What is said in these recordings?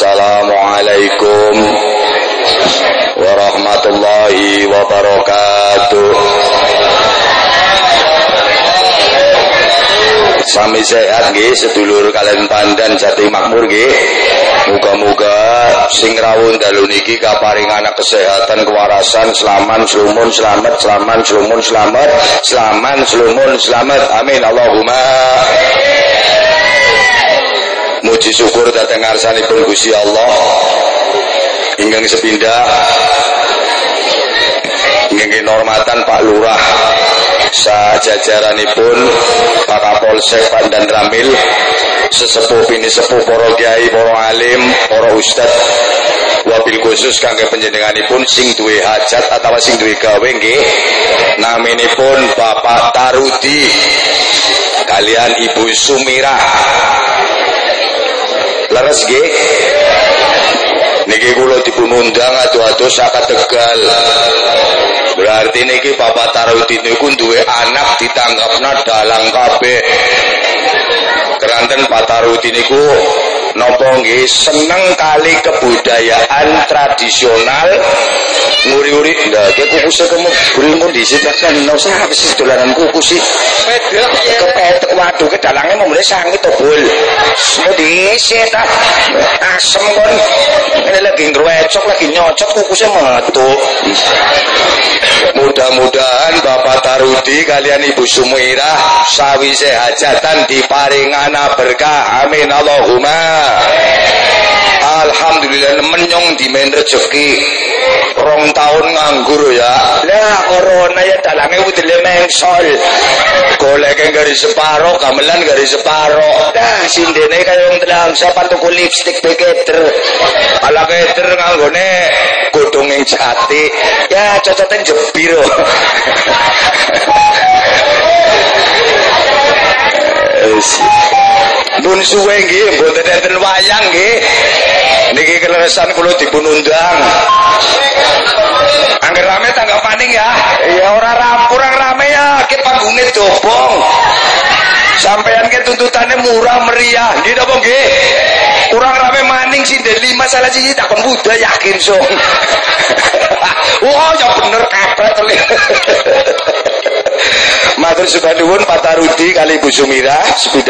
Assalamualaikum warahmatullahi wabarakatuh. Sami sehat nggih sedulur kalian pandan jati makmur nggih. Muga-muga sing rawuh dalu niki anak kesehatan kewarasan selaman selumun selamat selaman selumun selamat selaman selumun selamat amin Allahumma Muji syukur datang ngarsanipun Gusti Allah. Ingkang sepindah. Ingkang hormatan Pak Lurah. Sajajaranipun Pak Kapolsek Pandan Ramil. Sesepuh ini sepuh para kiai para alim para ustad wabil khusus kangge panjenenganipun sing duwe hajat atau sing duwe gawe nggih. Naminipun Bapak Tarudi. Kalian Ibu Sumirah leres nggih. Niki kula dipun undang adu-adu saka Tegal. Berarti niki Bapak Tarudin niku duwe anak ditangkapna dalang kabeh. Keranten Pak Tarudin niku nopo nggih? Seneng kali kebudayaan tradisional. Nguri-uri. Ndak ke kukusnya kamu berilmu di situ. Kan nggak usah habis sih dolanan kukus sih? Kepet waduh ke dalangnya mau mulai sangi tobul semua diisi tak. Asem kon. Ini lagi ngeruecok lagi nyocok kukusnya metu mudah-mudahan Bapak Tarudi kalian Ibu Sumirah sawi sehajatan diparingana berkah amin. Allahumma Alhamdulillah menyong di main rezeki rong tahun nganggur ya. Lah corona ya dalangnya udile mengsol. Golek garis separo gamelan garis separo dah sindene kaya yang telang siapa tuku lipstick beketer ala keter nganggone godong yang jati. Ya cocotan jebir Pun suwe nggih mboten enten wayang nggih. Niki keleresan kula dipun undang. Angger rame tangga paning ya. Ya ora kurang rame ya, ke panggunge dobong. Sampeyan ke tuntutannya murah meriah, nggih napa nggih? Kurang rame maning sih dari lima salah sih takon muda yakin so. Wah, ya bener kapret Matur sukanuwun Pak Tarudi kali Bu Sumira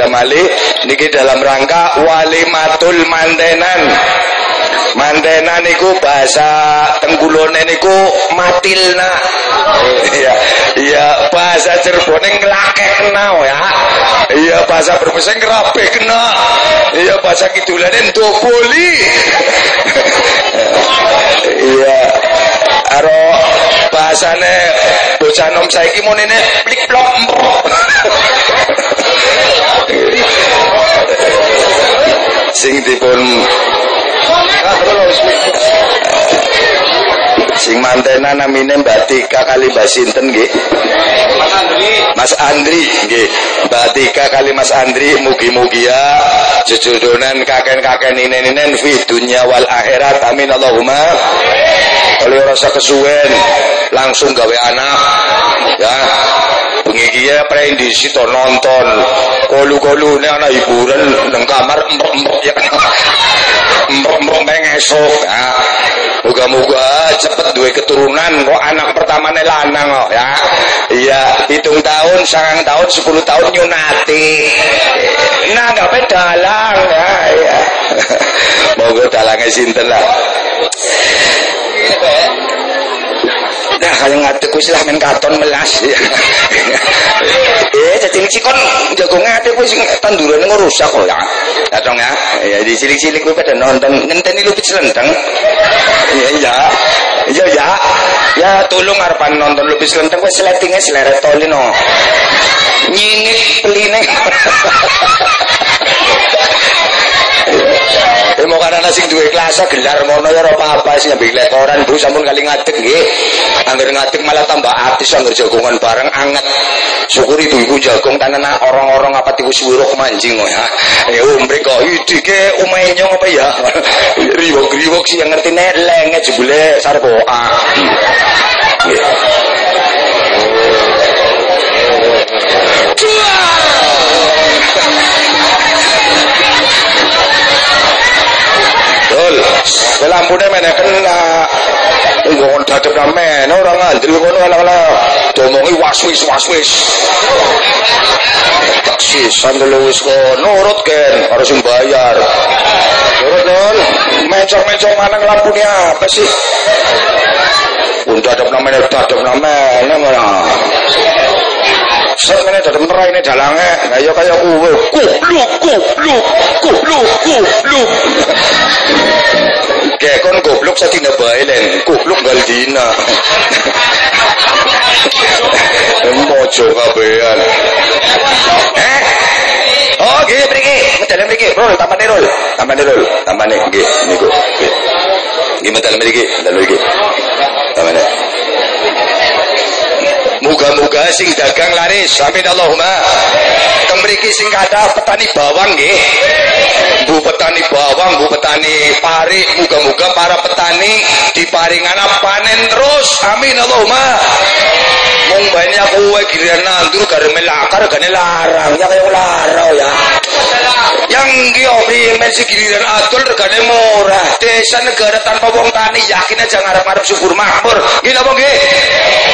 malih niki dalam rangka walimatul mantenan. Mantenan niku bahasa tenggulone niku matilna. Iya, iya bahasa Cirebon nglakekna ya. Iya bahasa Brebes ngrape kena. Iya bahasa kidulane ndoboli. Iya. Aro bahasane bocah nom saiki monene plik plok sing dipun sing mantena namine Mbak Tika kali Mbak Sinten nggih. Mas Andri. Nggih. Mbak Tika kali Mas Andri mugi-mugi ya jejodonan kaken-kaken inen-inen fi dunya wal akhirat. Amin Allahumma. Oleh rasa kesuwen langsung gawe anak. Ya bengi iki ya pre di situ nonton. Kolu-kolu ini anak hiburan nang kamar emprok-emprok ya. Emprok-emprok esok. Ya moga-moga cepet duwe keturunan kok anak pertamane lanang kok ya. Iya hitung tahun sangang tahun sepuluh tahun nyunati. Nah gak dalang ya ya. Moga dalangnya sinten lah Nah, kalau ngadek wis lah men katon melas. eh, jadi cikon jago ngadek wis tandurane ngerusak kok ya. Ya. Ya di cilik-cilik kuwi pada nonton ngenteni lupit selenteng. Iya, iya. Iya, ya. Ya tolong arepan nonton lupit selenteng wis sletinge seleret tolino. Nyingik peline. Eh mau karena sing duwe kelasa gelar mono ya ora apa-apa sing ambek koran Bu sampun kali ngadeg nggih. Angger ngadeg malah tambah atis angger jagongan bareng anget. Syukuri itu iku jagung tanan orang-orang apa tipu suruh manjing ya. Ya umre kok idike umenyong apa ya. Riwok-riwok sih yang ngerti nek lenge jebule sarboa. Dua. Lampune meneh kena nggon dadep men ora ngandel ngono ala-ala domongi waswis waswis taksi sandel wis nurut ken. Harus sing bayar. Nurut non mencong-mencong manang lampunya apa sih? Untuk ada namanya dadep namanya malah Set meneh dadem ini dalange. Lah ya kaya kuwe. Kupluk kupluk kupluk kupluk. Kayak kon goblok saking bae len. Kupluk gal dina. Mojo kabehan. Eh? Oh, nggih mriki. Medal mriki. Rol, tambane rol. Tambane rol. Tambane nggih niku. Nggih. Medal mriki. Medal mriki. Tambane. Muga-muga sing dagang laris. Amin Allahumma. Kemriki sing kathah petani bawang nggih. Bu petani bawang, bu petani pari, muga-muga para petani diparingan panen terus. Amin Allahumma. Mung banyak kowe giliran nandur gareme lakar gane larang ya kaya larang ya. Yang dia primen si giliran adol regane murah. Desa negara tanpa wong tani yakin aja ngarep-ngarep subur makmur. Nggih napa nggih?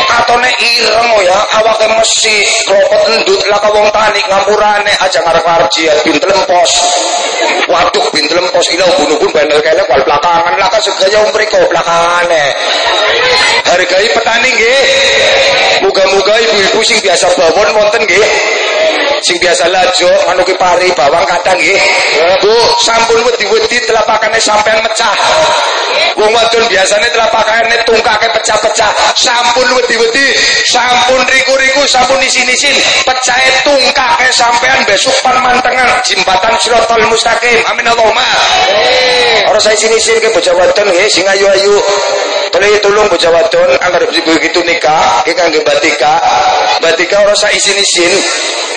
Atone ireng ya awake mesi klopot endut lah wong tani ngampurane aja ngarep-ngarep jihad bintel pos. Waduh bintel pos ilau bunuh-bunuh bandel kene wal belakangan lah segaya umriko belakangane. Hargai petani nggih. Muga-muga ibu-ibu sing biasa bawon wonten nggih. Sing biasa lajo manuki pari bawang kadang nggih. Bu, sampun wedi-wedi telapakane sampean mecah. Wong wadon biasane telapakane tungkake pecah-pecah. Sampun wedi-wedi, sampun riku-riku, sampun isin-isin, pecahe tungkake sampean besok mantengan jimbatan Siratal Mustaqim. Amin Allahumma. Ora saya isin-isin ke bocah wadon nggih sing ayu-ayu. Tolong tolong bocah wadon anggar begitu nikah, iki kangge batika. Batika ora saya isin-isin.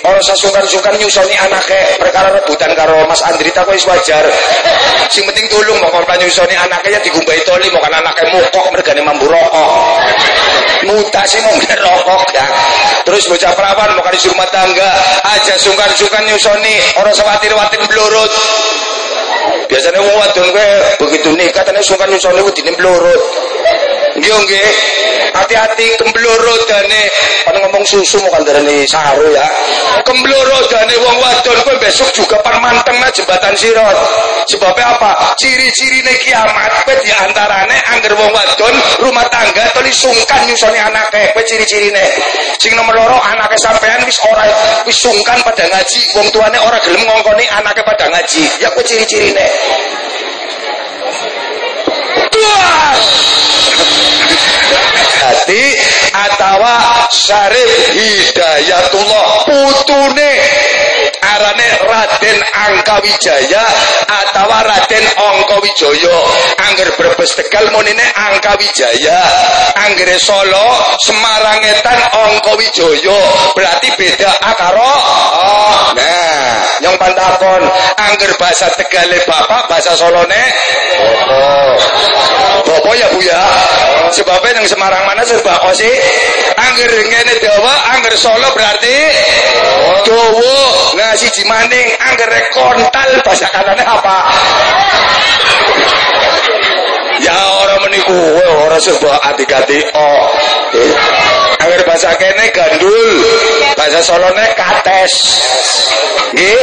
Ora saya sungkan-sungkan nyusoni anake perkara rebutan karo Mas Andri tak wis wajar. Sing penting tulung mau kalau nyusoni anaknya digumbahi toli mau kan anaknya mukok mergane mambu rokok. Mutasi mau rokok ya. Terus bocah perawan mau kan rumah tangga aja sungkan-sungkan nyusoni orang sewatir-watir blurut. Biasanya wong wadon kowe begitu nikah tene sungkan nyusoni wedine blurut. Nggih nggih. Hati-hati kembloro dane pan ngomong susu kan darane saru ya. Kembloro dane wong wadon kowe besok juga pan manteng jembatan sirat. Sebabnya apa? Ciri-cirine kiamat kowe di antarane angger wong wadon rumah tangga toli sungkan nyusoni anake kowe ciri-cirine. Sing nomor loro anake sampean wis ora wis sungkan pada ngaji, wong tuane ora gelem ngongkoni anake pada ngaji. Ya kowe ciri-cirine. Hati atawa Syarif Hidayatullah putune arane Raden Angkawijaya atau Raden Angkawijaya. Angger Brebes Tegal monine Angkawijaya. Anggere Solo Semarang Etan Angkawijaya. Berarti beda akaro oh. nah yang pantakon angger bahasa Tegale bapak bahasa Solone? Oh. Bapak ya Bu ya? Sebabnya yang Semarang mana serba sih? Angger ngene Jawa angger Solo berarti? Jawa. Nah siji maning anggere kontal bahasa kanane apa? Ya orang meniku orang serba adik-adik oh Angger bahasa kene gandul, bahasa Solone kates. Nggih.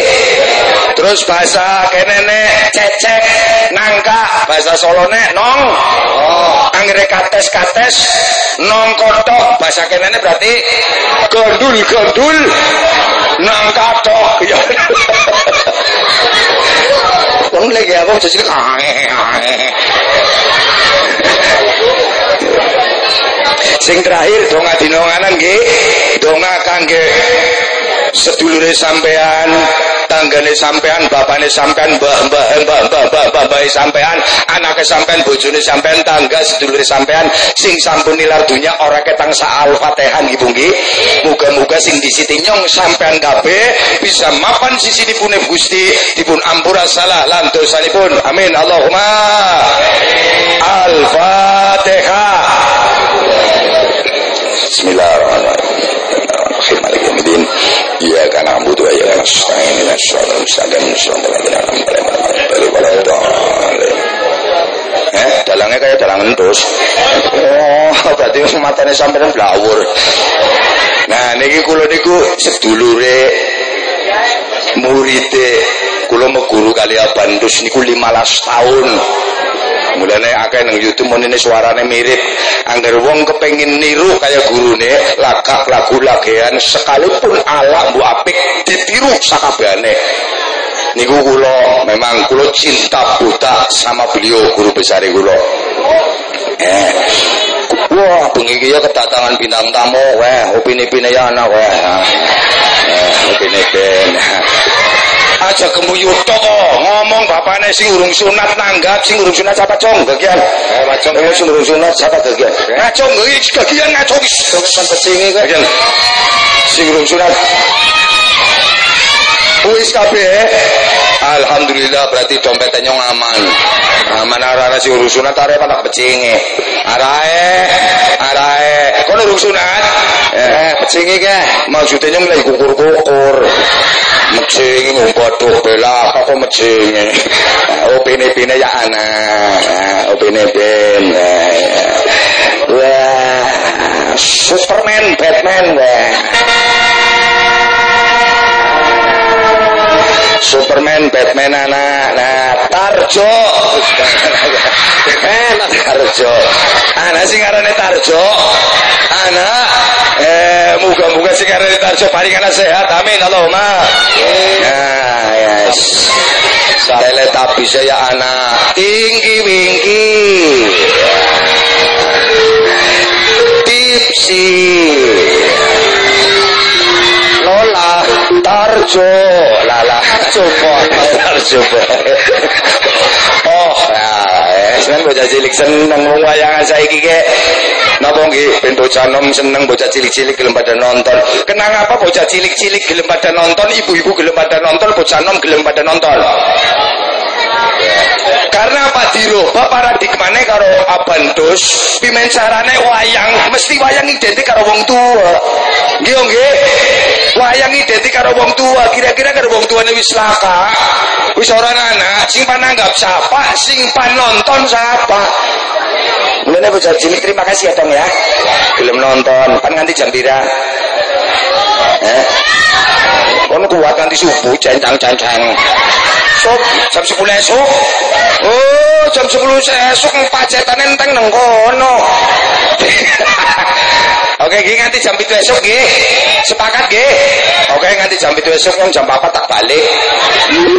Terus bahasa kene ne cecek, nangka, bahasa Solone nong. Oh, angger kates-kates, nong kotok, bahasa kene ne berarti gandul-gandul, nangka tok. Ya. Wong lagi aku jadi kae Sing terakhir donga dinonganan nggih, donga kangge sedulure sampean, tanggane sampean, bapane sampean, mbah mbah mbah mbah mbah mbah mbah sampean, anake sampean, bojone sampean, tangga sedulure sampean sing sampun nilar dunya ora ketang sa Al-Fatihah nggih nggih. Muga-muga sing disiti nyong sampean kabeh bisa mapan sisinipun Gusti dipun ampura salah lan dosanipun. Amin. Allahumma. Al-Fatihah. Bismillahirrahmanirrahim. Malik yaumiddin. Iyyaka na'budu wa iyyaka nasta'in. Ihdinas siratal mustaqim. Shiratal ladzina an'amta 'alaihim ghairil maghdubi 'alaihim waladdallin. Eh? dalange kaya dalang entus. Oh, berarti matane sampeyan blawur. Nah, niki kula niku sedulure muride kula meguru kali Abandus niku 15 tahun. Mulane akeh nang YouTube menene suarane mirip. Angger wong kepengin niru kaya gurune, lakak lagu lagean sekalipun ala mbok apik ditiru sakabehane. Niku kula memang kula cinta buta sama beliau guru besar kula. Eh. Wah, bengi iki ya kedatangan bintang tamu, weh, opini-opini ya anak weh. Eh, opini-opini aja kemuyut kok ngomong bapaknya sing urung sunat nanggap sing urung sunat siapa cong bagian. Eh macong eh sing urung sunat siapa bagian? Ngacong iki bagian ngacong kan pecingi bagian. Sing urung sunat Wis kabeh. Alhamdulillah berarti dompetnya aman. Aman arah-arah si urus sunat arek pecinge. Arae, arae. Kono urus sunat. Eh, pecinge ke. Maksudnya mulai kukur-kukur. Mecinge ngumpet bela apa kok mecinge. Oh pine-pine ya anak. Oh pine-pine. Wah, Superman, Batman, wah. Superman, Batman anak, nah Tarjo, eh Tarjo, anak sing ngarane Tarjo, anak, eh muga-muga sing ngarane Tarjo paling anak sehat, amin Allahumma. Nah, yes. Teletabis saya anak. Tinggi wingki, tipsi. Lola Tarjo Lala coba Tarjo Oh ya Seneng bocah cilik seneng. Wong wayangan saiki ke Napa nggih? Ben bocah nom seneng bocah cilik-cilik gelem pada nonton. Kenang apa bocah cilik-cilik gelem pada nonton, ibu-ibu gelem pada nonton, bocah nom gelem pada nonton. Karena apa dirubah paradigmane karo abandos pimen carane wayang mesti wayang identik karo wong tua. Nggih nggih. Wayang identik karo wong tua, kira-kira karo wong tuane wis laka. Wis ora anak, sing pananggap siapa, sing panonton siapa. Mulane bocah cilik terima kasih ya Tong ya. Gelem nonton, kan nganti jam pira? Eh? Kono kuat nanti subuh cencang-cencang. Sok jam 10 esuk. Oh, jam 10 esuk pacetane enteng nang kono. Oke, gini nganti jam 7 esuk nggih. Sepakat nggih. Oke, nganti jam 7 esuk yang jam 4 tak balik.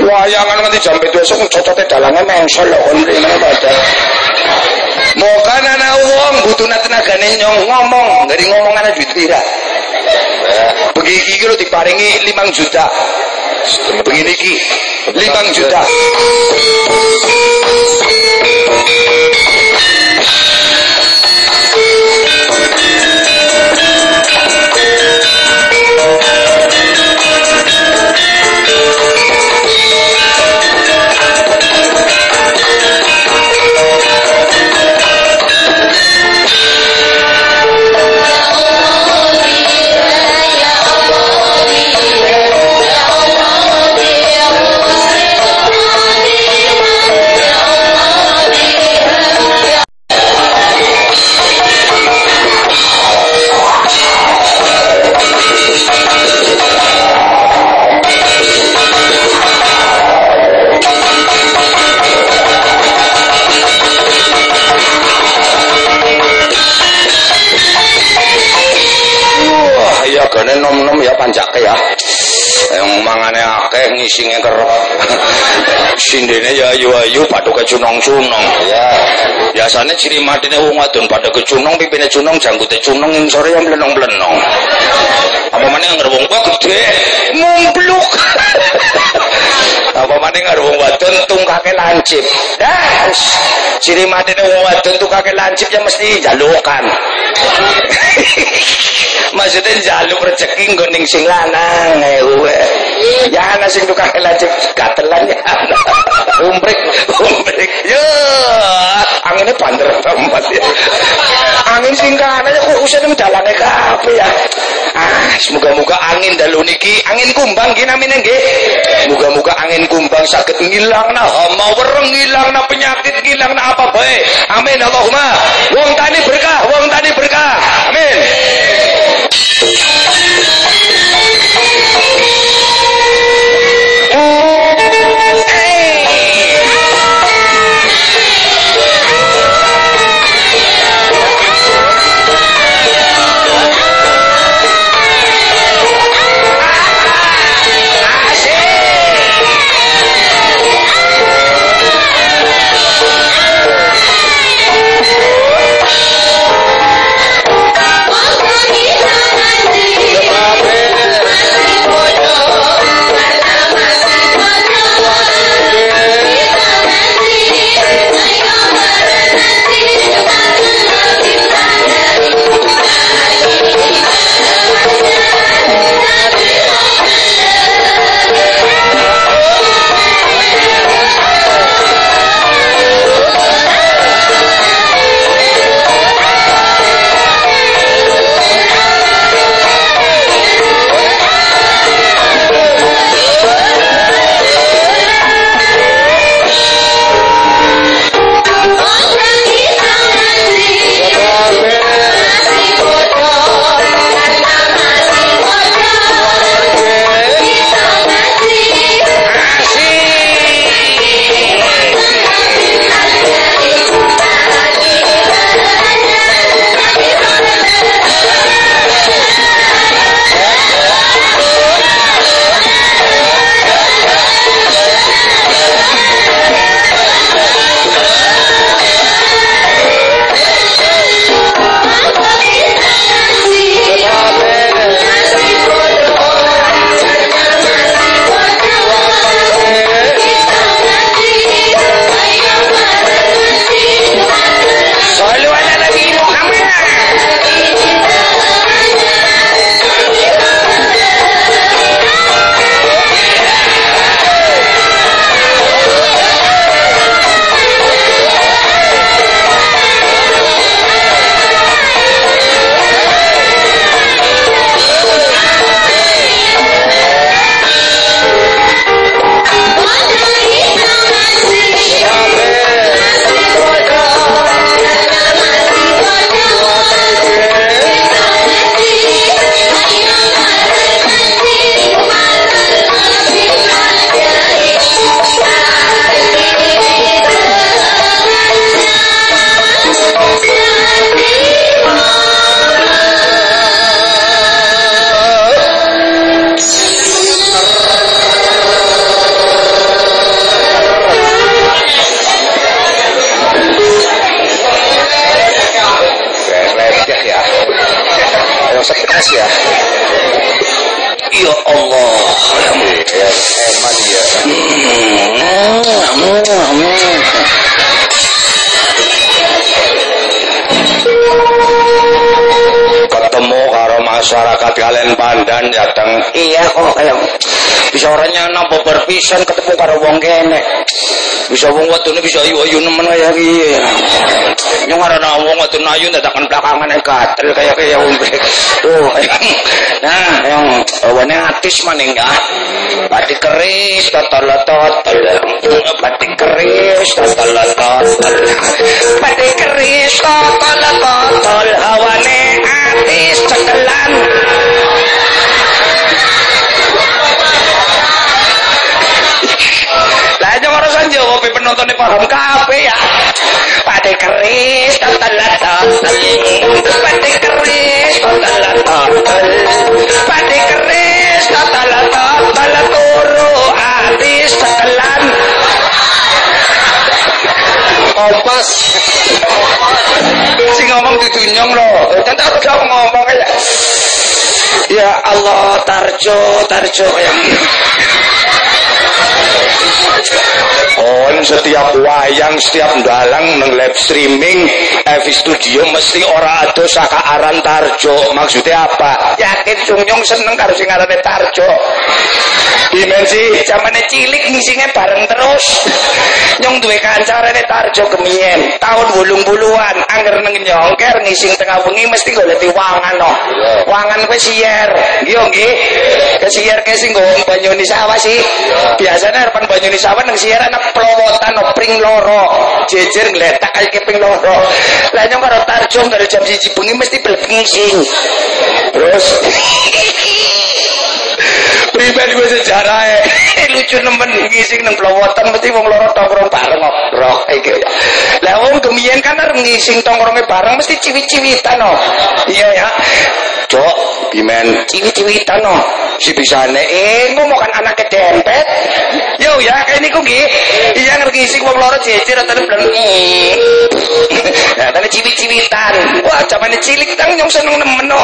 Wayangan nganti jam 7 esuk cocote dalange mengsel kok ngene padha. Moga anak wong butuh tenagane nyong ngomong, dari ngomongan duit pira. Begini iki lho diparingi 5 juta. Begini iki 5 juta. Akeh ngisinge kerep. Sindene ya ayu-ayu ke cunong-cunong. Ya. Biasanya ciri matine wong wadon ke cunong, pipine cunong, janggute cunong, yang sore yang blenong-blenong. Apa maneh ngger wong gede, mumpluk. Apa maneh ngger wong wadon tungkake lancip. Das. Ciri matine wong wadon tungkake lancip ya mesti jalukan. Maksudnya jaluk rezeki nggo ning sing lanang ewe. Ya ana sing tukang lancip gatelan ya. Umbrek, umbrek. Yo, angine banter tempat ya. angin singkane kok usah dalane kabeh ya. Ah, semoga-moga angin dalu niki angin kumbang ki namine nggih. Muga-muga angin kumbang saged ngilangna hama wereng ngilangna penyakit ngilangna apa bae. Amin Allahumma. Wong tani berkah, wong tani berkah. Amin. Pisan ketemu karo wong kene. Bisa wong wadone bisa ayu-ayu nemen kaya iki. Nyong arana wong wadon ayu dadakan belakangan e gatel kaya kaya umbe. Tuh. Nah, yang wane atis maning ya. Pati keris totol totol. Pati keris totol totol. Pati keris totol totol hawane atis cekelan. Penontonnya paham kape ya. Pade keris total pade keris total pade keris total turu habis tekelan kompas si ngomong didunyong loh. Tentu aku ngomong ya ya Allah tarjo tarjo yang Oh, setiap wayang, setiap dalang neng live streaming FV Studio mesti ora ada saka aran Tarjo. Maksudnya apa? Yakin Sungyong seneng karo sing arane Tarjo. Dimensi zamane cilik ngisingnya bareng terus. nyong duwe kancarane tarjo kemien tahun bulung buluan angger neng nyongker ngising tengah bengi mesti golek wangan no wangan kowe siyer nggih nggih ke siyer ke sing nggo banyune sawah sih. Biasanya harapan banyune sawah nang siyer ana plowotan no loro. Jejer ngletak kaya keping loro. Lah nyong karo tarjo karo jam 1 bengi mesti belep ngising terus pribadi gue sejarah lucu nemen ngising nang pelowotan mesti wong loro tongkrong bareng roh iki lah wong kemien kan arep ngising tongkrongnya bareng mesti ciwi-ciwitan no iya ya. Cok bimen ciwi-ciwitan no si bisane eh ngomong kan anaknya dempet. Yo ya kayak ini kok iya ngerti ngising wong loro jejer atau belum nah tadi ciwi-ciwitan. Wah zaman cilik tang nyong seneng nemen no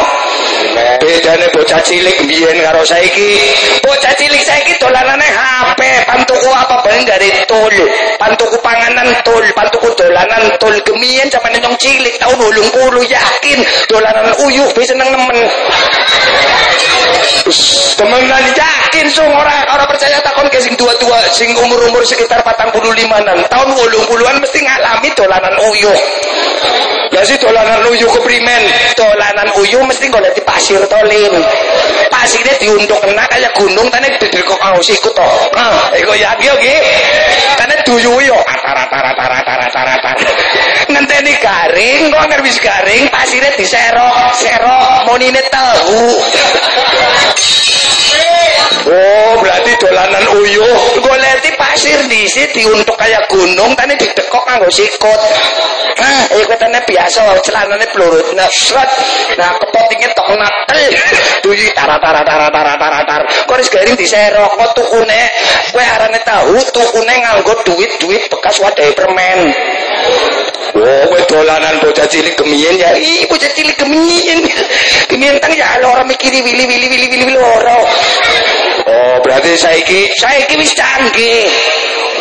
bedane bocah cilik biyen karo saiki bocah cilik saiki dolanane HP pantuku apa bae dari tol pantuku panganan tol pantuku dolanan tol gemien zaman nyong cilik tahun 80 yakin. Dolanan uyuh bisa seneng nemen. Temenan yakin sung ora ora percaya takon ke sing tua-tua sing umur-umur sekitar 45-an tahun 80-an mesti ngalami dolanan uyuh lah si dolanan uyuh keprimen. Dolanan uyuh mesti golek di pasir tolin pasirnya diuntuk kena kayak gunung tane didekok karo sikut to. Ah iku ya iki iki tane duyu yo. Tara tara tara tara tara tara ngenteni garing kok wis garing pasirnya diserok serok monine tahu Oh, berarti dolanan uyuh. Goleti pasir disi diuntuk kayak gunung, tani didekok kanggo sikut. Nah, iku tane biasa celanane pelurut nah sret. Nah, kepotingnya tok natel. Duyi tara tara tara tara tara tara. Kok wis garing diserok kok tukune. Kowe arane tahu tukune nganggo duit-duit bekas wadai permen. Oh, kowe dolanan bocah cilik gemien ya. Ih, bocah cilik gemien. Gemien tang ya ora mikiri wili wili wili wili loro. Oh, berarti saiki saiki wis canggih.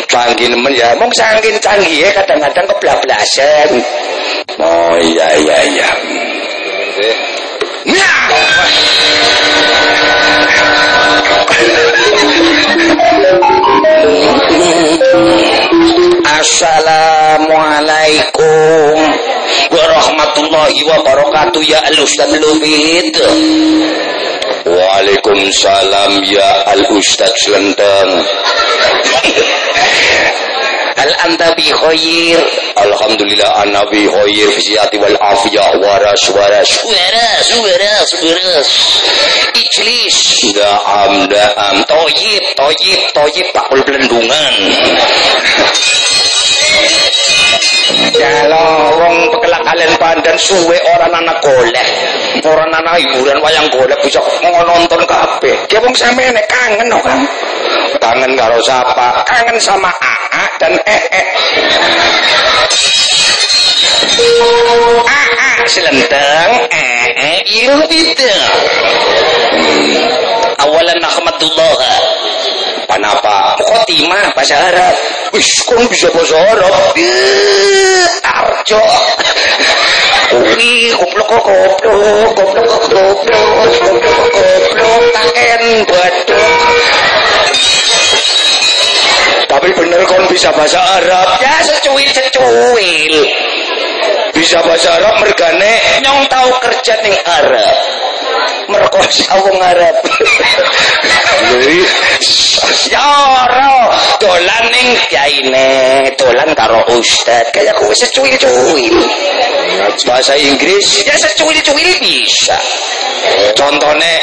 Canggih nemen ya, mong saking ya kadang-kadang keblablasan. Oh iya iya iya. Nah. Assalamualaikum warahmatullahi wabarakatuh ya Al-Ustaz Lubid. Waalaikumsalam ya Al-Ustaz Selendang. Hal anta bi khair? Alhamdulillah ana bi khair fi sihhati wal afiyah waras waras waras waras waras. Ijlis. Da'am da'am toyib toyib toyib bakul belendungan. Kalau wong pekelak kalian pandan suwe orang anak golek. Orang anak hiburan wayang golek bisa nonton kabeh. Ki wong sampeyan kangen no kan. Kangen karo sapa? Kangen sama AA dan EE. AA selenteng, EE ilmu itu. Awalan nahmatullah Panapa? Khotimah bahasa Arab. Wis kon bisa bahasa Arab. Tarjo. Kuwi goblok goblok, goblok goblok, goblok goblok, taken baduk. Tapi bener kon bisa bahasa Arab. Ya secuil-secuil. Bisa bahasa Arab mergane nyong tahu kerja ning Arab merkosa wong Arab. Ya ora dolan ning kyaine, dolan karo ustad, kayak kowe secuil-cuil. Bahasa Inggris ya secuil-cuil bisa. Contohnya,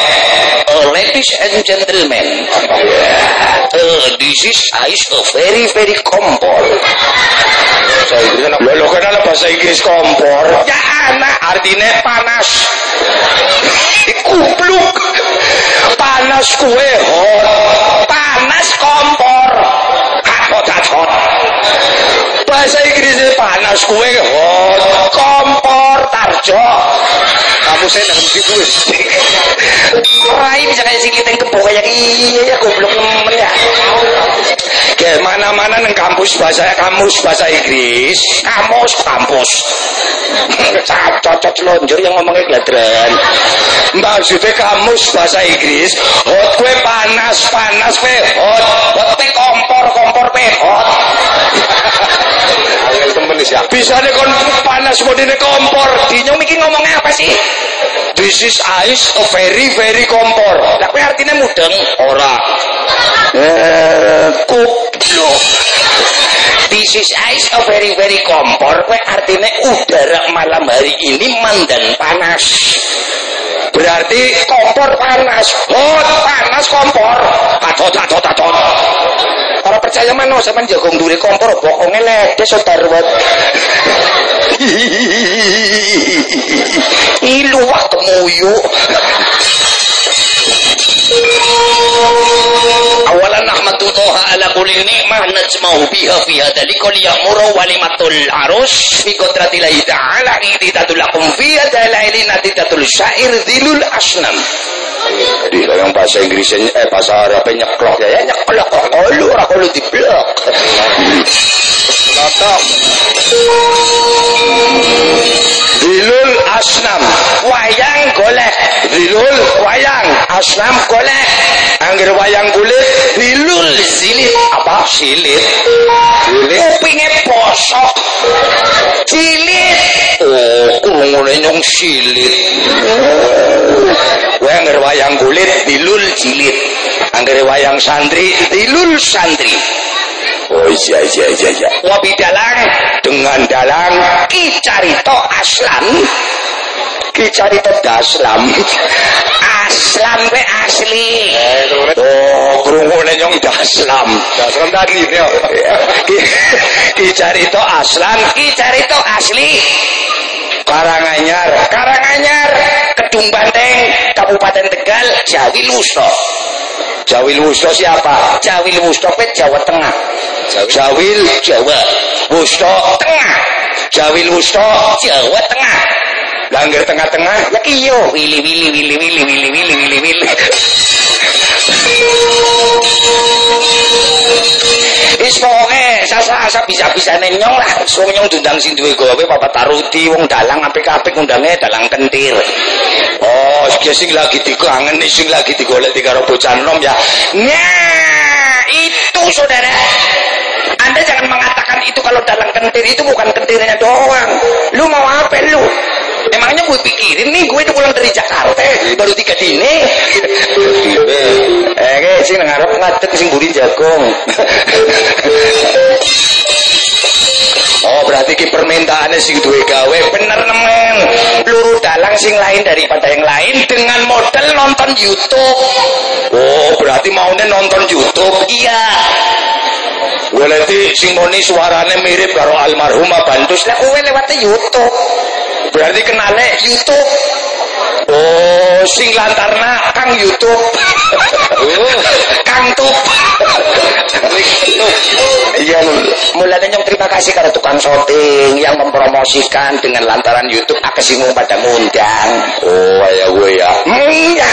ladies and gentlemen, uh, this is a very very kompor. Bahasa Inggris kan, lo kenal bahasa Inggris kompor? Ya anak, artinya panas. Kupluk. Panas kue hot. Panas kompor. Bahasa Inggrisnya panas kue hot. Kompor tarjo. Kamu saya dalam gitu Rai bisa kayak singkit yang kebo kayak iya ya goblok nemen ya. Mana-mana neng kampus bahasa kamus bahasa Inggris, kamus kampus. Cocok lonjor yang ngomongnya gladran. Maksudnya kamus bahasa Inggris, hot kue panas, panas kue hot, hot kue kompor, kompor kue hot. bisa nih kon panas modine kompor. Dinyong mikir ngomongnya apa sih? This is ice a very very kompor. Lah kowe artinya mudeng? Ora. Eh This is ice a very very kompor. Kowe artinya udara malam hari ini mandan panas berarti kompor panas hot panas kompor atot atot atot Orang percaya mana sama jagung duri kompor bokongnya lede sotar buat. Ilu waktu muyu. ulil ni'mah najma'u biha fi hadalikon ya'muru walimatul arus fi kodratillahi ta'ala iditatul akum fi hadalailina tidatul syair dilul asnam jadi kalau yang bahasa Inggrisnya eh bahasa Arabnya nyeklok ya, ya nyeklok kok lu ora lu diblok. Lotok. Dilul asnam. Wayang golek. Dilul wayang asnam golek. Angger wayang kulit. Dilul silit apa? Silit silit kupinge bosok. Cilit oh kurungune nyong silit angger wayang kulit dilul cilit angger wayang santri dilul santri Oh iya iya iya iya. Wabi dalang dengan dalang ki carito aslan. Ki carito daslam. aslam pe asli. Oh, krungune nyong daslam. Daslam tadi yo. Ki ki carito aslan, ki carito asli. Karanganyar, Karanganyar, Kedung Banteng, Kabupaten Tegal, Jawi Lusto. Jawi Lusto siapa? Jawi Lusto pe Jawa Tengah. Jawil Jawa. Wusto Tengah. Jawil Wusto Jawa Tengah. Langgar tengah-tengah ya kiyo wili wili wili wili wili wili wili wili Wis pokoke sasa-asa bisa-bisa nyong lah. Wong nyong dundang sing duwe gawe Papa Taruti wong dalang apik-apik undange dalang kentir. Oh, sing lagi dikangen sing lagi digolek di karo bocah nom ya. Nah, itu saudara. Anda jangan mengatakan itu kalau dalang kentir itu bukan kentirnya doang. Lu mau apa lu? Emangnya gue pikirin nih gue itu pulang dari Jakarta baru tiga dini. Kayak sih ngarep ngadek sing buri jagung. Oh berarti ki permintaannya sing duwe gawe bener nemen peluru dalang sing lain daripada yang lain dengan model nonton YouTube. Oh berarti maunya nonton YouTube? Iya. Berarti sing moni suarane mirip karo almarhumah Bantus. Lah kowe lewat YouTube. Berarti kenale YouTube. Oh, sing lantarna Kang YouTube. Oh, Kang Tup. Iya, mulanya nyong terima kasih karena tukang syuting yang mempromosikan dengan lantaran YouTube aku singgung pada ngundang. Oh, ya gue ya. Hmm, ya.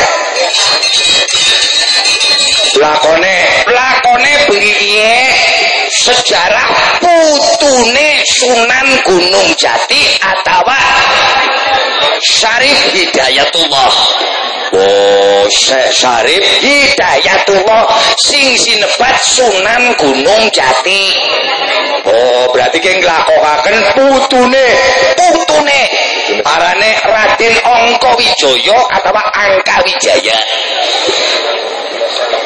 Lakone, lakone piye? Sejarah putune Sunan Gunung Jati atau Syarif Hidayatullah. Oh, Syarif Hidayatullah sing sinebat Sunan Gunung Jati. Oh, berarti ki nglakokaken putune, putune arane Raden atau Angka Wijaya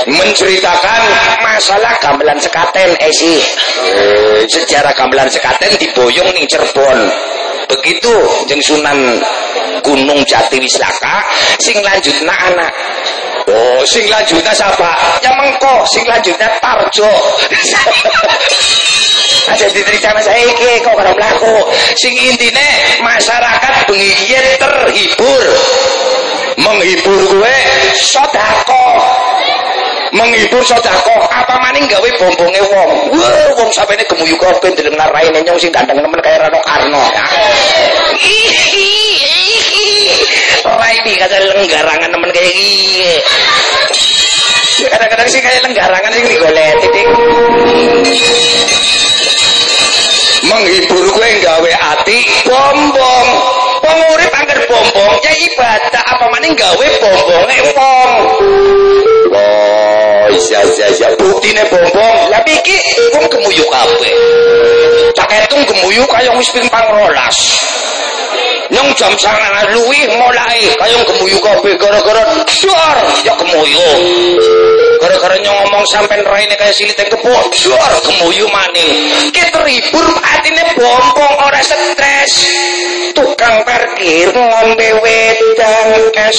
menceritakan masalah gamelan sekaten esi eh, sejarah gamelan sekaten diboyong ning Cirebon begitu jeng Sunan Gunung Jati Wislaka sing lanjutna anak Oh, sing lanjutnya siapa? Ya mengko, sing lanjutnya Tarjo. Ada di cerita saya iki kok karo mlaku. Sing intine masyarakat bengi terhibur. Menghibur gue sodako menghibur sodako apa maning gawe bombonge wong? Wah wong sampai ini gemuyu kopi dalam narain nyong sing ganteng nemen kayak Rano Karno. Ya. Raini kata lenggarangan nemen kayak gini kadang-kadang sih kayak lenggarangan sih digolet titik menghibur gue gawe ati bombong. Pengurip angker bombong ya ibadah. Apa maning gawe bombonge wong oh iya iya iya buktine bombong lah iki wong kemuyuk kabeh. Cak hitung gemuyu kaya wis ping 15 Nang jam sangat luwih mulai kaya gemuyu kabeh gara-gara suar ya gemuyu. Gara-gara ngomong sampean raine kaya silit yang kebot, suar gemuyu maning. Ki terhibur atine bompong ora stres. Tukang parkir ngombe wedang es.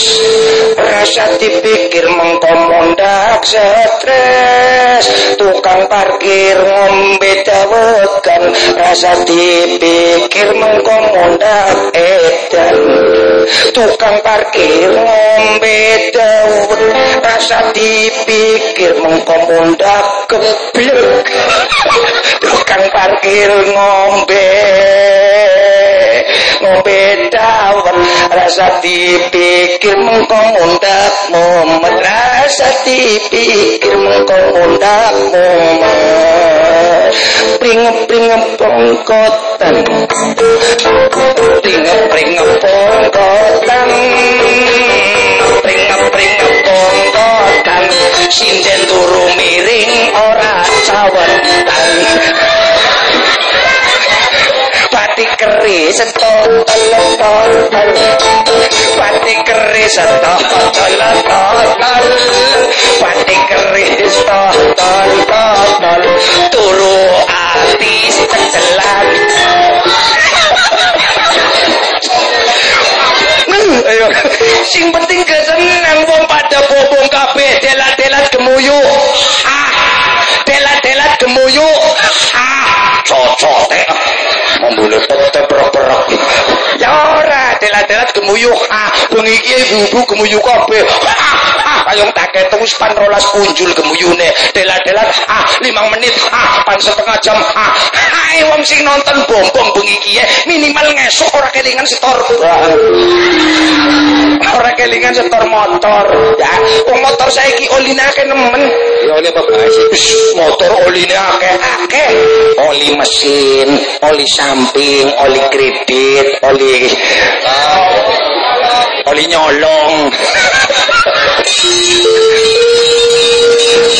Rasa dipikir mengko mondak stres. Tukang parkir ngombe dawekan rasa dipikir mengko mondak es edan tukang parkir ngombe dawet rasa dipikir mengko mundak keblek tukang parkir ngombe. Ngombe dawet rasa dipikir mengko mundak mumet rasa dipikir mengko mundak mumet pring-pring pongkotan. Pring pring pongkotan. Pring pring pongkotan sinden turu miring ora cawetan pati keris tol tol pati keris tol tol pati keris tol tol turu ati cecelan ayo. Sing penting kesenang wong bobong kabeh delat-delat gemuyu ah delat-delat gemuyu ah cocok teh membule tep perok-perok ya ora delat-delat gemuyu ah bengi iki ibu-ibu gemuyu kabeh. Ah kayong tak ketung pan rolas punjul gemuyune. Delat-delat ah limang menit. Ah pan setengah jam. Ah hai wong sing nonton bombong bengi iki minimal ngesuk ora kelingan setor ora kelingan setor motor. Ya wong motor saiki oline akeh nemen. Ya oli apa motor oline akeh. Akeh. Oli mesin oli samping oli kredit oli oli nyolong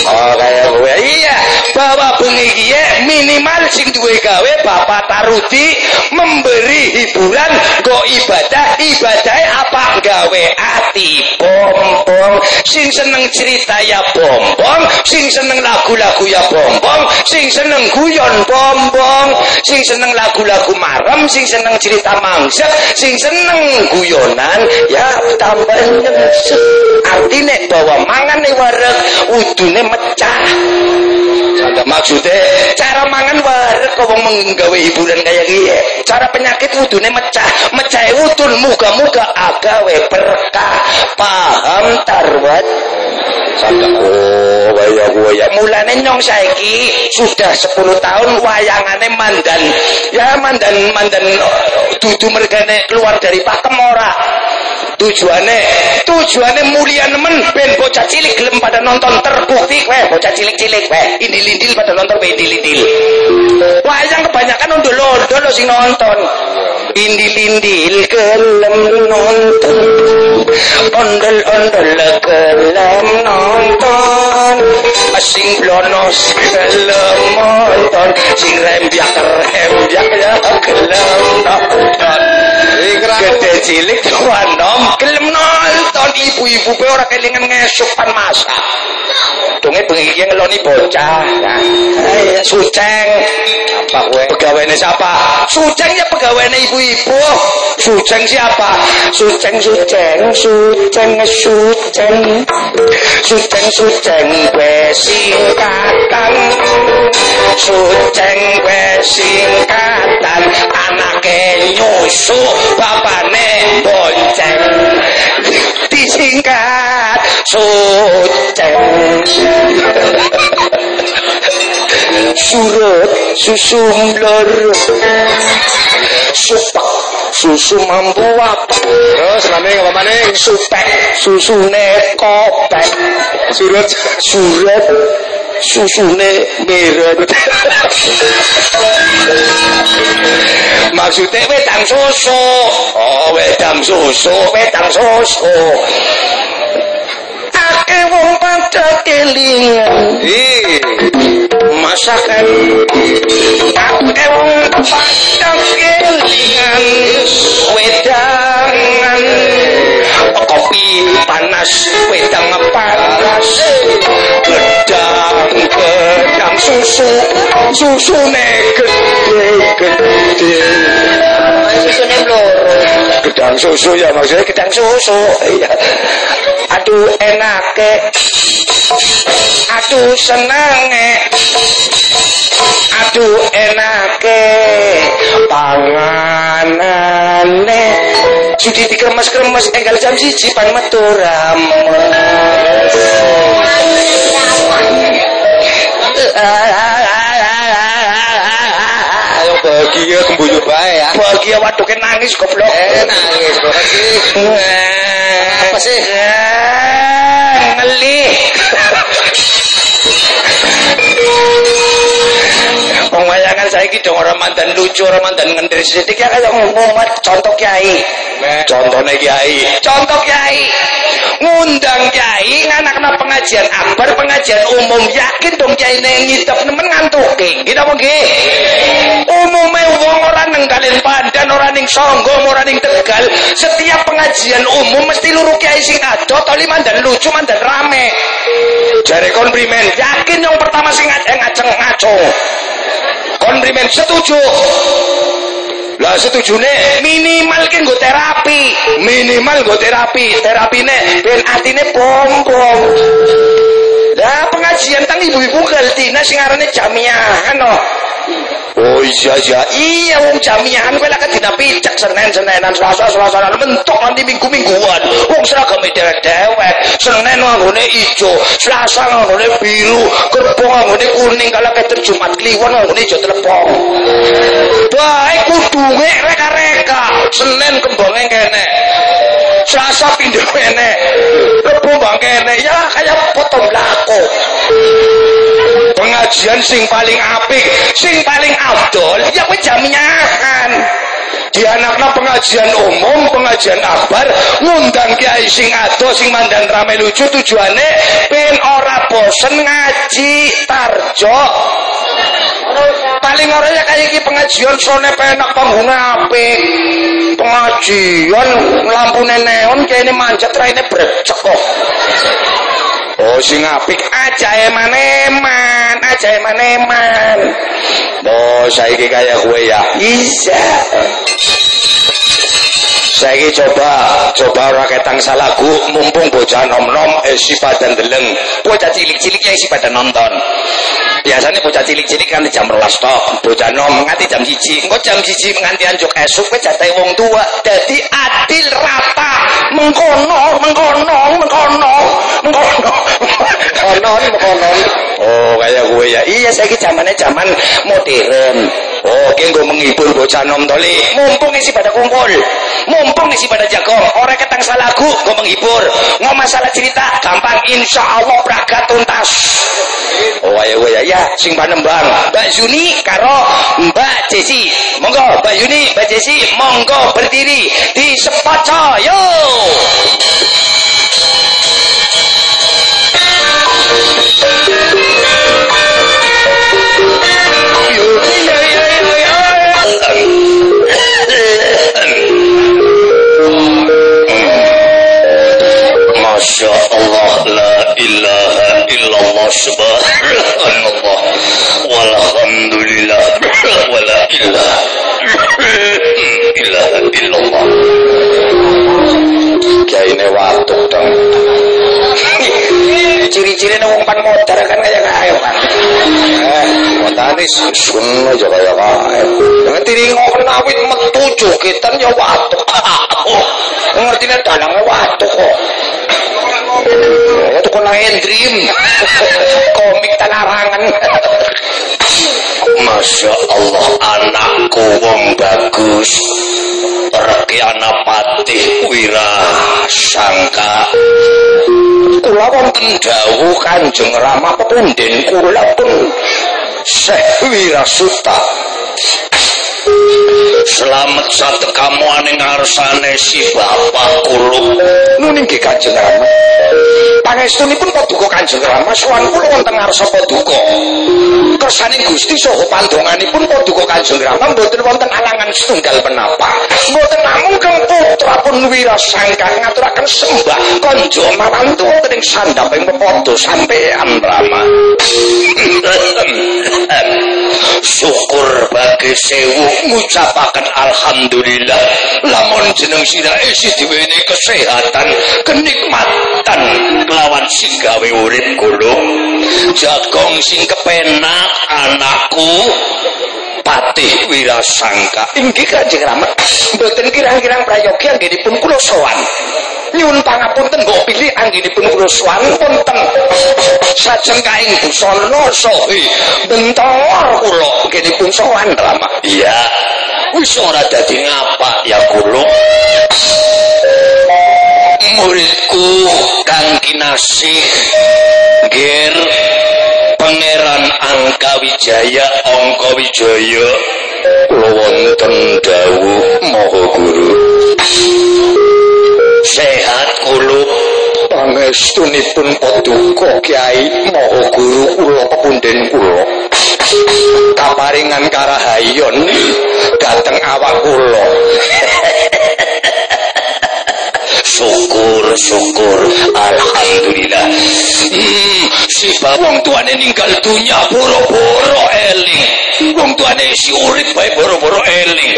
Oh kayak gue iya bahwa bengi minimal sing duwe gawe Bapak Tarudi memberi hiburan go ibadah ibadah apa gawe ati? Bombong. Sing seneng cerita ya bombong sing seneng lagu-lagu ya bombong sing seneng guyon bombong sing seneng lagu-lagu marem sing seneng cerita mangsa sing seneng guyonan ya tambah nyungsep artinya bahwa mangan wareg udune mecah. Maksudnya cara mangan wareg kok menggawe hiburan kayak gini cara penyakit wudune mecah mecah wudun muga-muga agawe berkah paham tarwat Oh, waya waya. Mulane nyong saiki sudah 10 tahun wayangane mandan. Ya mandan mandan dudu mergane keluar dari pakem ora. Tujuane tujuane mulia nemen ben bocah cilik gelem pada nonton terbukti kowe bocah cilik-cilik kowe indil-indil pada nonton kowe indil-indil. Wayang kebanyakan ondol-ondol lo sing nonton. Indil-indil gelem nonton. Ondol-ondol gelem nonton. Sing blonos gelem nonton. Sing rembyak rembyak ya gelem nonton. Gede cilik nom gelem nonton ibu-ibu pe ora kelingan ngesuk pan masak. Donge bengi iki ngeloni bocah. Nah, suceng. Apa kowe? Pegawene siapa? Suceng ya pegawene ibu-ibu. Suceng siapa? Suceng suceng suceng suceng. Suceng suceng kowe singkatan. Suceng kowe singkatan. Anake nyusu bapane bonceng. Disingkat suceng. Surut susu mlor Supak susu mampu apa? Terus maning apa maning? Supek susune kopek Surut. Surat susune mirip. Maksude wedang susu oh wedang susu wedang susu ake wong padha kelingan. Masakan. Ake wong padha kelingan. Wedangan. Kopi panas wedang ngepanas gedang gedang susu susu ne gede gede susu ne gedang susu ya maksudnya gedang susu. Iya. Aduh enake. Aduh senenge. Aduh enake. Panganan Sudi dikremes-kremes enggal jam siji pan metu rames bahagia kembuyu bae ya. Bahagia waduke nangis goblok. Eh nangis sih. Apa sih? Ngeli. Wong wayangan saiki dong orang mandan lucu, orang mandan ngendris sithik ya kaya ngomong contoh kiai. Contohnya kiai. Contoh kiai. Ngundang kiai nganak-anak pengajian akbar, pengajian umum. Yakin dong kiai ini ngidap nemen ngantuke. Gitu apa nggih? Umume wong ora nenggalin ora ning ning Tegal. Setiap pengajian umum mesti luru kiai sing ado, toli mandan lucu, mandan rame. Jare konprimen, yakin yang pertama sing ngajeng ngaceng ngaco. Konprimen setuju. Lah setujune minimal ki terapi, minimal nggo terapi. Terapine ben atine pompong. Lah pengajian tang ibu-ibu galtina sing arane jamiah no. Oh iya iya. Iya wong jamiahan kowe lek dina picek Senin Senenan Selasa Selasa mentok nanti Minggu Mingguan wong seragame dewek Senin nganggone ijo Selasa nganggone biru Kerbo nganggone kuning kalau keter Jumat Kliwon nganggone ijo telepon baik kudunge reka-reka. Senin kembangnya kene. Selasa pindah kene. Kerbo bang kene. Ya kayak potong lako pengajian sing paling apik sing paling afdol ya kowe jamiahan di anakna pengajian umum, pengajian akbar, ngundang kiai sing ado, sing mandang rame lucu tujuannya pin ora bosen ngaji tarjo. Paling ora ya kayak iki pengajian sone penak panggung apik. Pengajian lampune neon kene manjat raine brecek. Oh sing apik aja eman-eman, aja eman-eman. Oh saiki kaya kowe ya. Iya. Saiki coba, coba ora ketang salagu mumpung bocah nom-nom eh, si pada deleng. Bocah cilik-cilik yang si pada nonton. Biasanya bocah cilik-cilik kan jam rolas tok, bocah nom nganti jam siji. Engko jam siji nganti anjuk esuk kowe jatahe wong tua. Dadi adil rata. Mengkono, mengkono, mengkono, mengkono. Konon, mengkonon. Oh, kayak gue ya. Iya, saya zamannya zaman modern. Oh, gue menghibur bocah nom toli. Mumpung isi pada kumpul. Mumpung isi pada jagong. Orang ketang salagu, gue menghibur. Ngomong masalah cerita, gampang. Insya Allah praga tuntas. Oh, ayo ya. Ya, sing panembang. Mbak Zuni, karo Mbak Jesi. Monggo, Mbak Yuni, Mbak Jesi. Monggo berdiri di sepoco. Yo. Masya Allah La ilaha illallah Subhanallah Walhamdulillah Wala ilaha Ilaha illallah Kiai ini watuk dong. Ciri-ciri wong pan modar kan kayak kaya kan. Eh, modane sun aja kaya kaya. Ngerti ning ngomong awit metu jogetan ya watuk. Ngerti nek dalange watuk kok. Itu kena dream. Komik tanarangan. Masya Allah anakku wong bagus Reki anak patih wira sangka Kula wonten dawuh Kanjeng Rama pepunden kula pun Syekh Wirasuta slamet satekamu aning ngarsane si bapak kuluk nuning ki kanjeng rama. Pangestunipun paduka kanjeng rama. Sowan kula wonten ngarsa paduka kersaning Gusti saha pandonganipun paduka kanjeng rama. Mboten wonten alangan setunggal menapa mboten namung kang putra pun wirasangka ngaturaken sembah konjo mawantu wonten ing sandhaping pepodo sampeyan rama. Syukur bagi sewu ngucapaken alhamdulillah. Lamun jeneng sira isi diweni kesehatan kenikmatan kelawan gawe urip kulo jagong sing kepenak anakku patih wirasangka. Inggih kanjeng rama. Mboten kirang-kirang prayogi anggenipun kula sowan nyuwun pangapunten mbok pilih anggenipun kula sowan wonten sajengkaing busana sahi bentong kula anggenipun sowan rama iya wis ora dadi ngapa ya kula. Muridku kang kinasih ger pangeran angka wijaya angka wijaya. Kula wonten dawuh maha guru sehat kula pangestunipun paduka kiai maha guru kula pepunden kula. Kaparingan karahayon dateng awak kula. Syukur syukur. Alhamdulillah. Hmm, si wong tuane ninggal dunya boro-boro eling. Wong tuane si urip bae boro-boro eling.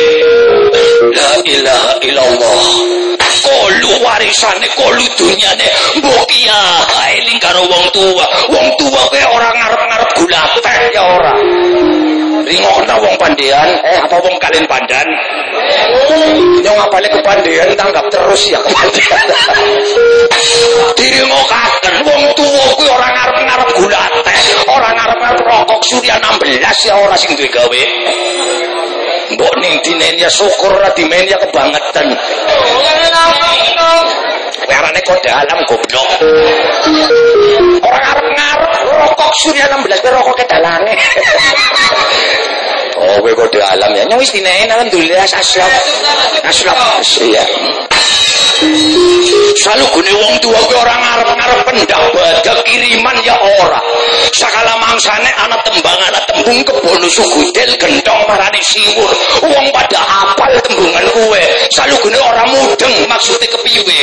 La ilaha illallah kolu warisane kolu dunyane mbok iya eling karo wong tua wong tua kowe ora ngarep-ngarep gulate ya ora. Ringokna wong pandian eh apa wong kalian pandan? Nyong apale kepandian tanggap terus ya kepandian diringokaken wong tuwa kuwi ora ngarep-ngarep gulate. Ora ngarep-ngarep rokok surya 16 ya ora sing duwe gawe mbok ning dinen ya syukur ora dimen ya kebangetan Karane kode alam goblok. Orang ngarep-ngarep rokok surya 16 rokok kedalange. oh, kowe kode alam ya. Nyong wis dinaen alhamdulillah aslap. Aslap. Iya. Selalu gune wong tua kuwi ora ngarep-ngarep pendapat kiriman ya ora. Sakala mangsane ana tembang ana tembung kebono sugudel gendong marani siwur. Wong pada hafal tembungan kuwe. Selalu gune ora mudeng maksudnya kepiwe.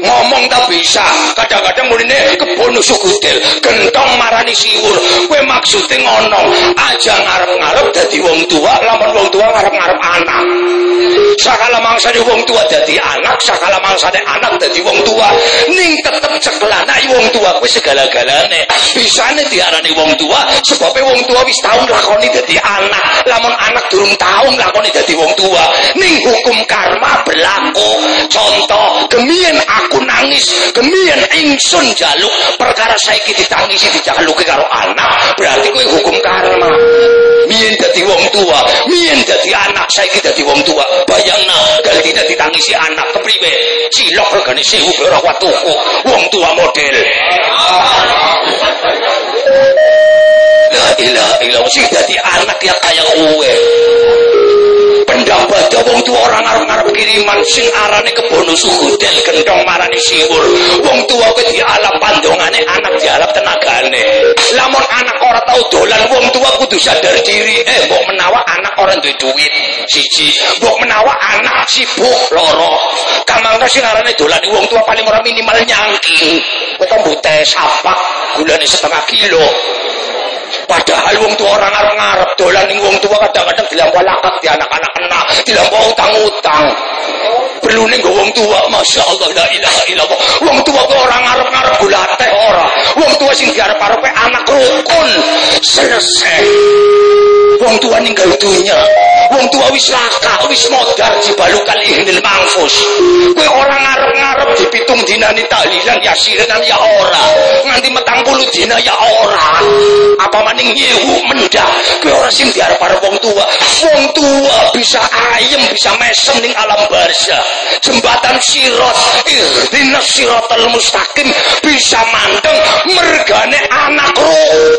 Ngomong tak bisa. Kadang-kadang muline kebono sugudel gendong marani siwur. Kowe maksudnya ngono. Aja ngarep-ngarep dadi wong tua lamun wong tua ngarep-ngarep anak. Sakala mangsane wong tua dadi anak sakala mangsane anak dadi wong tua ning tetep ceklanai wong tua kuwi segala-galane bisane diarani wong tua sebab wong tua wis tau lakoni dadi anak lamun anak durung tau lakoni dadi wong tua ning hukum karma berlaku contoh gemien aku nangis gemien ingsun jaluk perkara saiki ditangisi dijaluki karo anak berarti kuwi hukum karma mien dadi wong tua mien dadi anak saiki dadi wong tua. Bayangna galdine ditangisi anak kepriwe? Cilok regane sewu ora kuat tuku wong tua model. La ilaha illallah sing dadi anak ya kaya kowe pendapat wong tua orang ngarep-ngarep kiriman sing arane kebono sugudel gendong marani siwur. Wong tua kowe dialap pandongane anak dialap tenagane. Lamun anak ora tau dolan wong tua kudu sadar diri. Eh mbok menawa anak ora duwe duit siji. Mbok menawa anak sibuk loro. Kamangka sing arane dolan wong tua paling ora minimal nyangking kowe teh sapak gulane setengah kilo Padahal wong tua orang ngarep-ngarep dolan ning wong tua kadang-kadang dilampau lakat di anak-anak kena, dilampau utang-utang. Perlu ning wong tua, Masya Allah, la ilaha illallah. Wong tua ku orang ngarep-ngarep gulate ora. Wong tua sing diarep-arepe anak rukun. Selesai. Wong tua ninggal dunia. Wong tua wis laka, wis modar dibalukal ihnil mangfus. Kowe orang ngarep-ngarep dipitung dinani tahlilan yasiran ya ora. Nganti metang puluh dina ya ora. Apa maning nyewu mendah. Kowe ora sing diarep-arep wong tua. Wong tua bisa ayem, bisa mesem ning alam barzah. Jembatan sirat, ihdinas siratal mustaqim bisa mandeng mergane anak rukun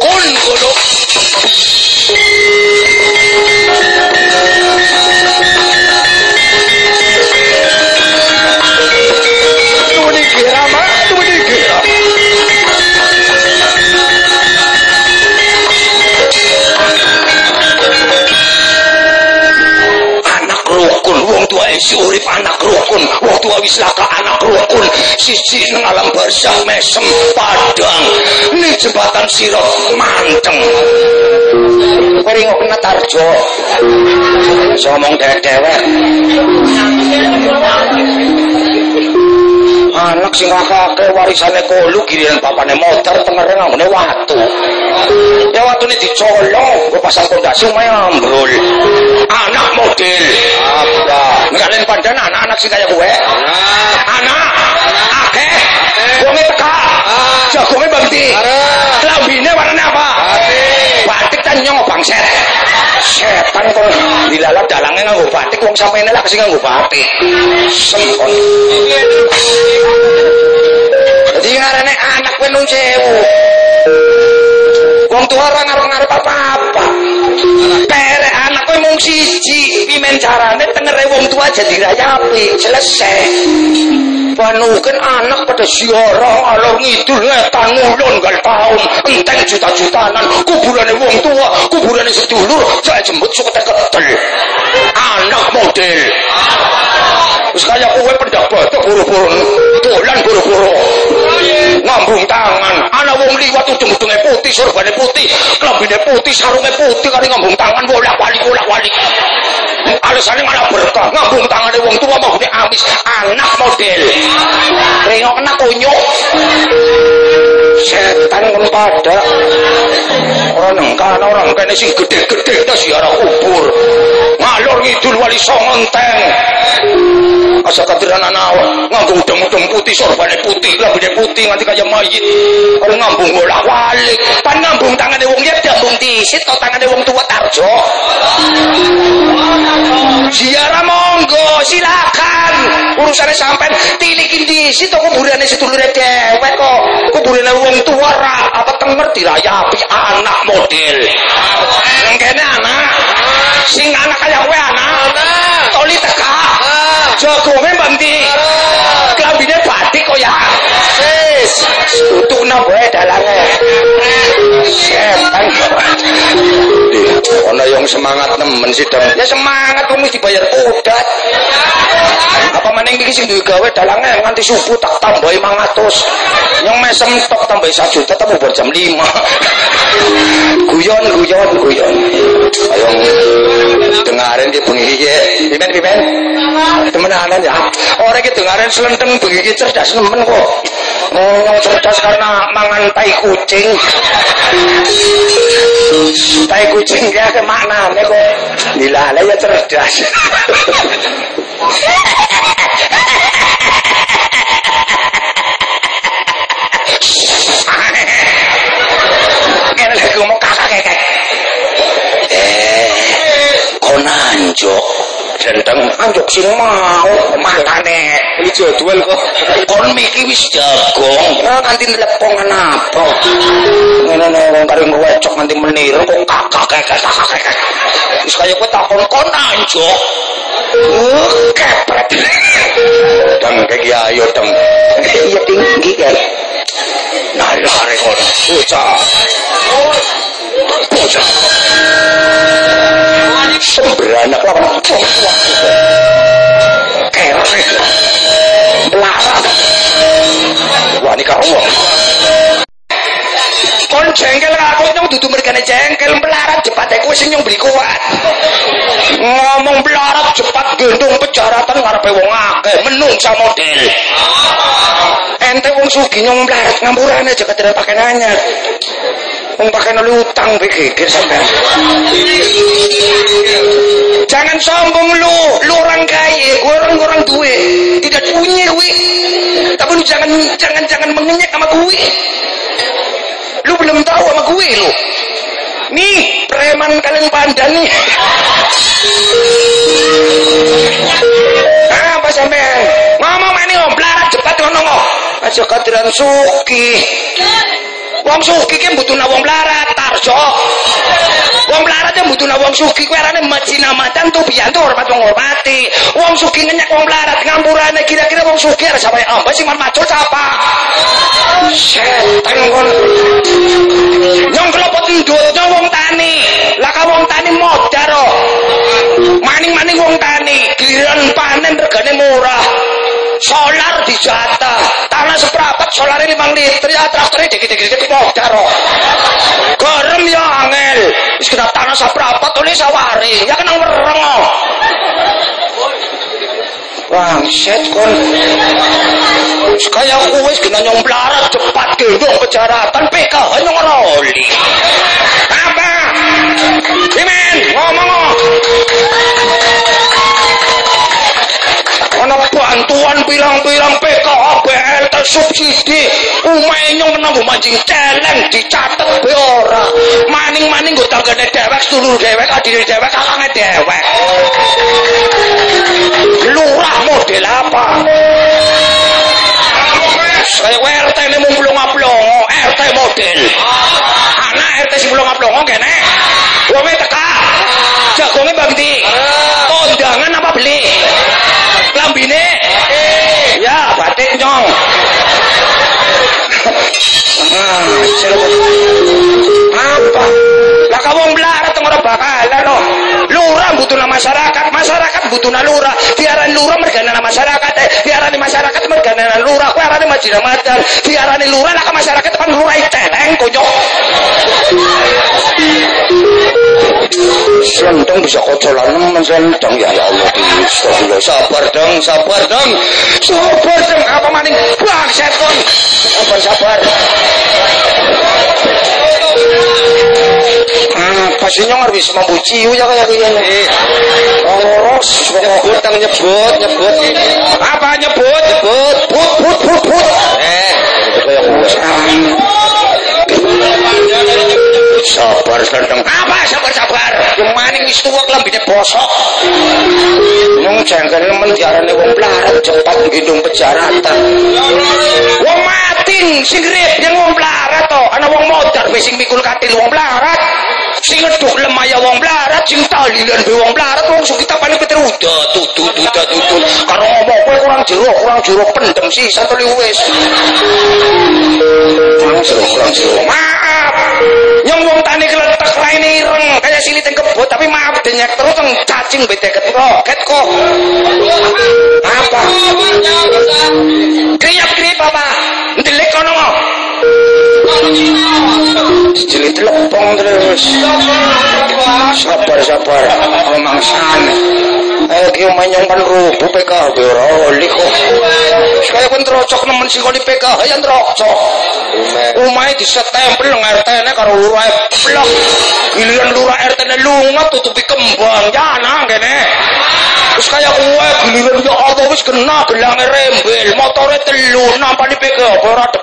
isi urip anak rukun tua wis laka anak rukun siji nang alam barzah mesem padang. Ning jembatan sirah manteng. Kowe ngok kena tarjo ngomong dewek anak sing kakake warisane kolu giliran bapakne motor tengere ngamune watu. Ya watune dicolong gue pasang pondasi umay ambrul model apa ngalen pandan anak-anak sing kaya gue. Anak. Akeh. Wonge teka jagonge bangti lambine warnane apa? Batik. Tan nyong bangset setan kok dilalat dalangnya nganggo batik. Wong sampeyan lak sing nganggo batik. Sempon. Jadi ngarane anak nun sewu. Wong tua ora ngarep-ngarep apa-apa pere anak kowe mung siji pimen carane tengere wong tua jadi rayapi selesai panuken anak pada siara alor ngidul ngetan ngulon gal taun enteng juta-jutanan kuburane wong tua kuburane sedulur saya jemput suka ketel anak model Terus kaya kowe pendapat buru-buru dolan buru-buru ngambung tangan. Ana wong liwat ujung-ujunge putih sorbane putih. Klambine putih sarunge putih kali ngambung tangan bolak-balik bolak-balik. Alasannya malah berkah. Ngambung tangane wong tua mau amis. Anak model. Rengok kena kunyuk setan pun pada. Orang nengkan orang kene sing gede-gede ta siara kubur. Ngalor ngidul wali songonteng asa katiran anak ngambung udeng-udeng putih sorbane putih lambune putih nganti kaya mayit. Orang ngambung bolak balik pan ngambung tangane wong ya dambung disit kok tangane wong tua tarjo? Ziarah monggo silakan. Urusannya sampai tilikin disit kok kuburannya sedulure dewek kok. Kuburannya wong tua ra apa tenger dirayapi anak model. Kene anak sing anak kaya kowe anak. Toli teka jagome bangti klambine batik kok ya? Sis tutuna bae dalange. Setan Ono yang semangat nemen sih ya semangat kamu dibayar kudat apa maning iki sing duwe gawe dalange nganti subuh tak tambahi 500 yang mesem tok tambahi 1 juta temu bar jam 5 guyon guyon guyon. Ayo dengarin ki bengi iki. pimen pimen? Ya. Orang iki dengaran selenteng bengi iki cerdas nemen kok ngomong cerdas karena mangan tai kucing tai kucing ya ke maknane kok dilala ya cerdas kakak kekek. Konanjo. Dendeng anjuk sing mau matane. Iki jadwal kok. Kon miki wis jagong. Ora kanthi lepongan apa. Ngene wong karo ngwecok nganti menir kok kakak kakak. Wis kaya kowe takon kon anjuk. Uh, kepret. Dang keki ayo dang. Iya tinggi kan. Nah, lare kok. Bocah. Bocah. Semberanak lawan tua. Kere. Melarat. Wah, ini karo wong. Kon jengkel aku nyong dudu mergane jengkel melarat jepate kowe sing nyong beli kuat. Ngomong melarat jepat gendong pejaratan ngarepe wong akeh menungsa model. Ente wong sugih nyong melarat ngampurane aja ketira pakai nanya. Wong pakai nol utang pikir sampean. Jangan sombong lu, lu orang kaya, orang orang duwe, tidak punya gue. Tapi lu jangan jangan jangan mengenyek sama gue. Lu belum tahu sama gue lu. Nih, preman kalian pandan nih. Apa sampean? Ngomong ini om, cepat ngono Aja kadiran suki. Wong suki ki mbutuhna wong melarat, tarjo. Wong melarat yang mbutuhna wong suki kuwi arane majina macan tuh hormat wong hormati. Wong suki ngenyak wong melarat ngampurane kira-kira wong suki arep sampe amba sing macul apa? Setan kon. Nyong kelopot nyong wong tani. Lah ka wong tani modar. Man maning-maning wong tani giliran panen regane murah solar dijatah tanah seprapat solarnya lima liter ya traktornya dikit-dikit modar garam ya angel wis kena tanah seprapat oleh sawari ya kena mereng Wangset kon. Kaya aku wis kena nyomplarat cepat gendong kejaratan PKH nyong roli. Apa? Imen, ngomong. Ana bantuan bilang-bilang PKH BLT subsidi umahe nyong nang mancing celeng dicatet be ora. Maning-maning go tanggane dewek sedulur dewek adine dewek kakange dewek lurah model apa? Saya RT ini mau belum aplongo RT model. Anak RT si belum aplongo kene. Wongnya teka. Jagongnya bangdi kondangan apa masyarakat masyarakat butuhna lurah diarani lurah mergana masyarakat eh. Diarani masyarakat mergana lurah. Kowe arane majina madar diarani lurah lah masyarakat pan lurah celeng konyok. Selendang bisa kocolan nemen selendang ya ya Allah Astagfirullah sabar dong sabar dong. Sabar dong apa maning? Bangset kon sabar sabar apa sih nyong harus mampu ya kayak gini oh loros nyebut tang nyebut nyebut. Apa nyebut? Nyebut. Put put put put. Eh kayak sabar sendeng apa sabar sabar yang maning wis tuwa klambine bosok. Nyong jengkel nemen diarani wong plarat cepat ngidung pejaratan. Wong mati sing rip yang wong plarat to. Ana wong modar wis sing mikul katil wong plarat sing ngeduk lemaya wong plarat sing talilan be wong plarat wong kita paling petir udah tutut udah tutut karo ngomong kowe kurang jeruk kurang jeruk pendem sih satu wis kurang jeruk kurang jeruk. Maaf. Yang wong tani keletak lain ireng kayak sini teng kebut tapi maaf denyek terus teng cacing bete roket kok. Apa? Kriap kriap apa ndelik kono Cilik telepong terus. Sabar sabar. Omang sana. Ayo ki manyong pan rubu PKH ora oli kok. Kaya pun trocok nemen sing oli PKH ya trocok. Umahe disetempel nang RT-ne karo lurah blok. Giliran lurah RT-ne lunga tutupi kembang. Ya nang kene. Wis kaya kowe giliran ya Allah wis kena gelange rembel, motore telu nampani PKH ora ada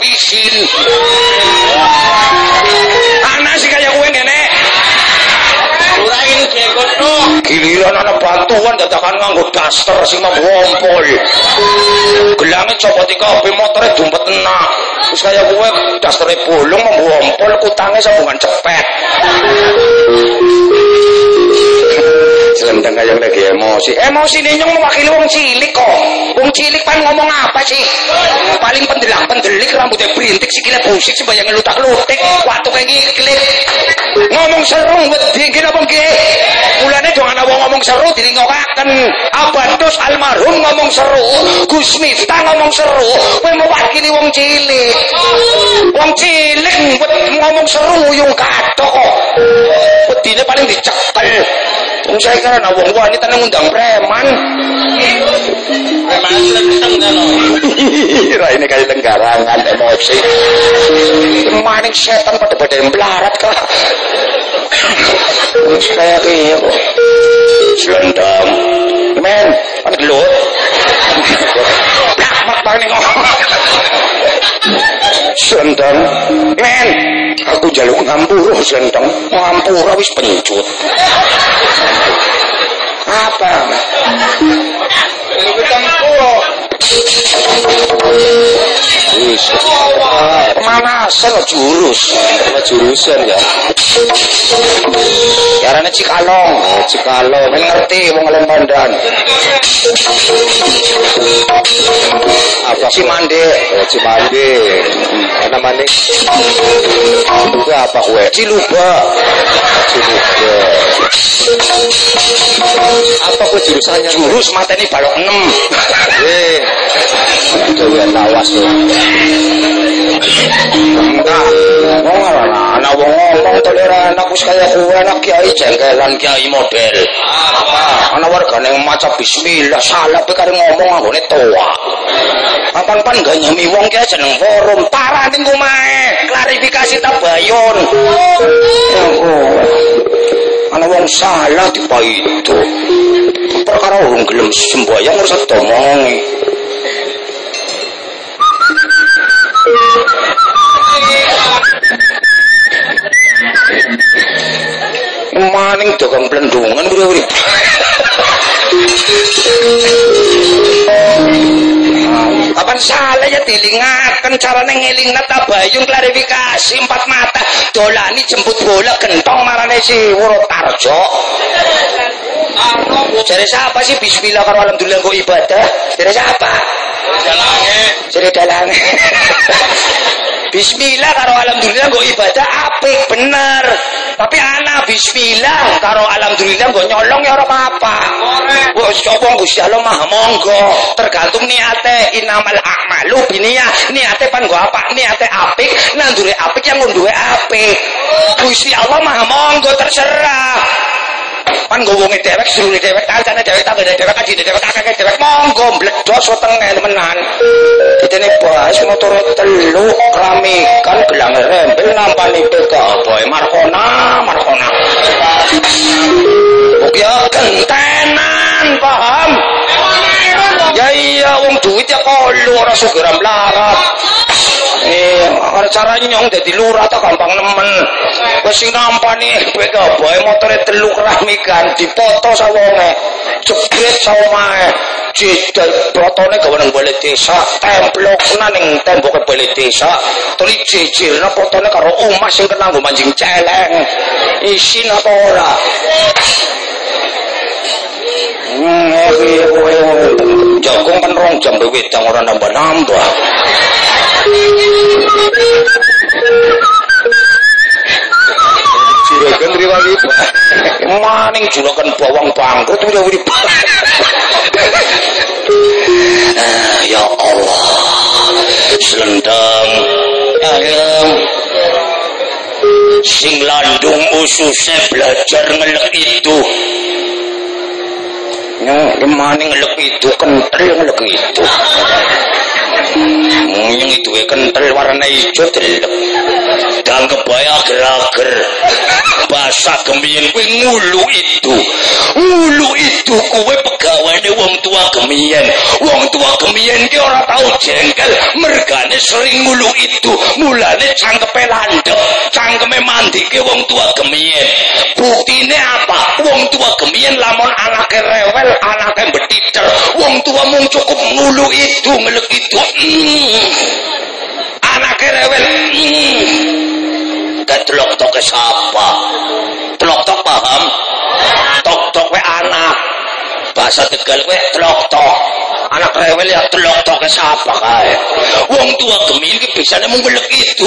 anak bantuan dadakan nganggo daster sing mau wompol. Gelangnya copot kabeh motore dompet enak. Terus kayak gue dasternya bolong mau wompol kutangnya sambungan cepet. Selendang kayak lagi emosi. Emosi nih nyong mewakili wong cilik kok. Wong cilik pan ngomong apa sih? Paling pendelak pendelik rambutnya berintik sikile busik sih bayangin lutak lutik. Waktu kayak ngiklik. Ngomong seru wedi kira apa nggih? Mulane dong ana wong ngomong seru diringokaken. Abadus almarhum ngomong seru, Gus Miftah ngomong seru. Kowe mewakili wong cilik. Wong cilik ngomong seru nguyung kathok kok. Wedine paling dicekel. Wong saya karena wong wanita nang undang preman. Preman. Ira ini kayak lenggarangan emosi. Maning setan pada pada melarat kah? Wis kaya kaya kok. Selendang. Men, kan gelut. Mak mak paling Selendang. Men, aku jaluk ngampura selendang. Ngampura wis pencut. Apa? Pemanasan jurus. Jurusan ya. Caranya Cikalong. Cikalong. Men ngerti wong Lembandan. Apa Cimande? Oh, Cimande. Mana mande? Itu apa kue? Ciluba. Ciluba. Apa apa jurusannya? Jurus mateni balok 6. Eh. Dewan lawas tuh. Enggak. Wong ana wong ngomong toleran aku kaya kuwe anak kiai jengkelan kiai model. Apa? Ana wargane maca bismillah salah pe ngomong anggone toa. Kapan-pan gak nyami wong ki jeneng forum parah ning kumae. Klarifikasi tabayun. Oh. Ana wong salah dipaido. Perkara urung gelem semboyang urus domongi. Maning dagang plendungan bro-bro. Kapan salah ya dilingaken carane ngelingna tabayun klarifikasi empat mata dolani jemput bola gentong marane si Wurotarjo. Jadi siapa sih bismillah karo alhamdulillah kok ibadah? Jadi siapa? Dalange. Jadi dalange. Bismillah karo alhamdulillah kok ibadah apik bener. Tapi anak bismillah karo alhamdulillah kok nyolong ya ora apa-apa. Wes sapa Gusti Allah Maha monggo, tergantung niate inamal a'malu biniyah. Niate pan nggo apa? Niate apik, nandure apik yang ngunduhe apik. Gusti Allah Maha monggo terserah. Pan nggo wonge dhewek surune dhewek kancane dhewek tanggane dhewek kanjine dhewek kakeke dhewek monggo mbledhos wetenge temenan. Ditene bahas motor telu kramikan gelang rembel nampani PKB Markona Markona. Oke gentenan paham? Ya iya wong duit ya kolu ora sugeram larat. Eh, ana carane nyong dadi lurah ta gampang nemen. Wis sing nampani PKB motore telu kramikan dipoto sawonge. Jebret sawomae. Jidal protone gawe nang balik desa, templokna ning temboke balik desa. Tuli jijirna fotone karo omah sing kena nggo manjing celeng. Isin apa ora? Hmm, eh, kowe jagung kan rong jam wedang ora nambah-nambah. Juragan riwali Maning juragan bawang bangkrut urip. Ah, ya Allah. Selendang ayam sing landung ususnya belajar ngelek itu yang maning lek itu kentel yang lek itu. Yang itu kentel warna hijau dan kebaya gerager bahasa gemien kuwi ngulu itu. Ngulu itu kuwe pegawene wong tua gemien wong tua gemien ki ora tau jengkel. Mergane sering ngulu itu. Mulane cangkepe landhep. Cangkeme mandike wong tua gemien buktine apa? Wong tua gemien lamun anake rewel anake betiter wong tua mung cukup ngulu itu ngelek itu. Mm. anake rewel. Mm. Ketlok tok siapa? Telok tok paham? Tok tok we anak. Bahasa Tegal we telok tok. Anak rewel ya telok tok siapa kae? Wong tua gemil ki bisane mung gelek itu.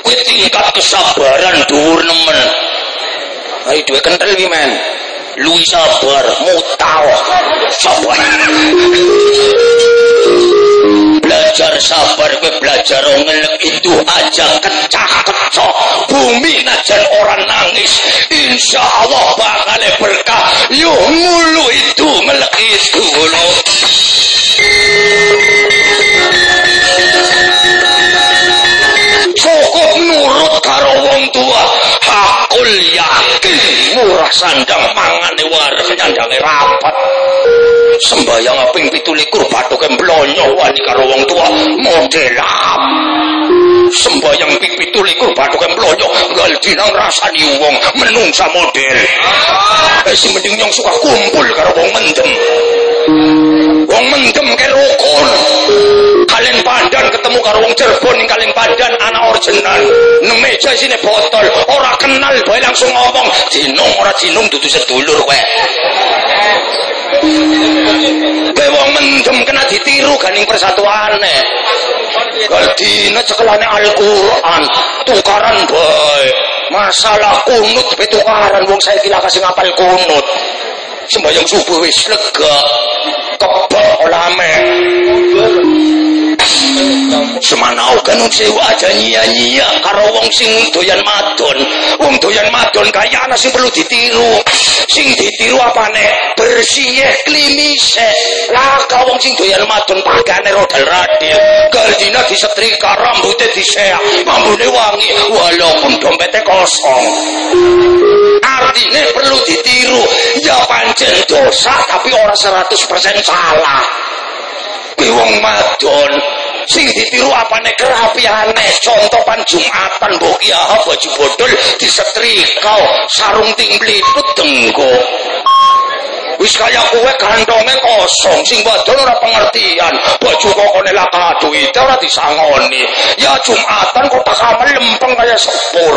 Kuwi tingkat kesabaran dhuwur nemen. Ayo duwe kental ki men. Lui sabar, mutal. Sabar. Belajar sabar kowe belajar ngelek. Itu aja kecah kecok bumi najan orang nangis. Insya Allah bakal berkah. Yuk mulu itu ngelek itu lo cukup nurut karo wong tua murah sandang mangane wareg nyandange rapat. Sembayang ping 17 bathuke mblonyo wani karo wong tua modelam sembayang ping 17 bathuke mblonyo nggal dinang rasani wong menungsa model. Eh si mending yang suka kumpul karo wong mendem wong mendem ke rukun. Kalian padan ketemu karo wong ning kalian padan anak original. Nang meja sini botol. Ora kenal bae langsung ngomong jinung ora jinung dudu sedulur kowe. Kowe wong mendem kena ditiru ganing persatuane. Kal dina cekelane Al-Qur'an? Tukaran bae. Masalah kunut pe tukaran wong saiki lak kasih ngapal kunut. Sembahyang subuh wis lega olame Semanau kan sewu aja nyia-nyia karo wong sing doyan madon. Wong doyan madon kaya ana sing perlu ditiru. Sing ditiru apane? Bersih klimise. Lah ka wong sing doyan madon pakane rodal radil. Gardina disetrika, rambutnya diseak, mambune wangi walaupun dompetnya kosong. Artinya perlu ditiru. Ya pancen dosa tapi orang 100% salah. Kuwi wong madon sing ditiru apane kerapiane contoh pan Jumatan mbok ya baju bodol disetrikau sarung timblitut denggo wis kaya kowe kantongnya kosong sing wadon ora pengertian. Baju kokone lah kadu itu ora disangoni. Ya Jumatan kok tak amal lempeng kaya sepur.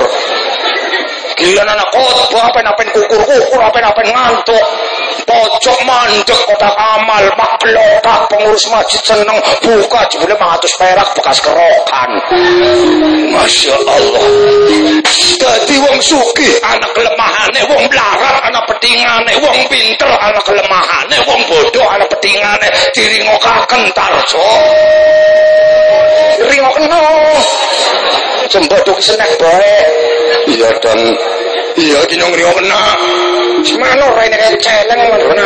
Giliran anak khotbah apen-apen kukur-kukur apen-apen ngantuk pojok mandek kotak amal mak pelotak pengurus masjid seneng buka jebule 500 perak bekas kerokan. Masya Allah. Jadi wong suki anak kelemahane wong melarat anak petingane wong pinter anak kelemahane wong bodoh anak petingane diringokaken tarso ringokno jembok tuh senek bae iya dan iya dino ngriyo semana rene kaya celeng mana?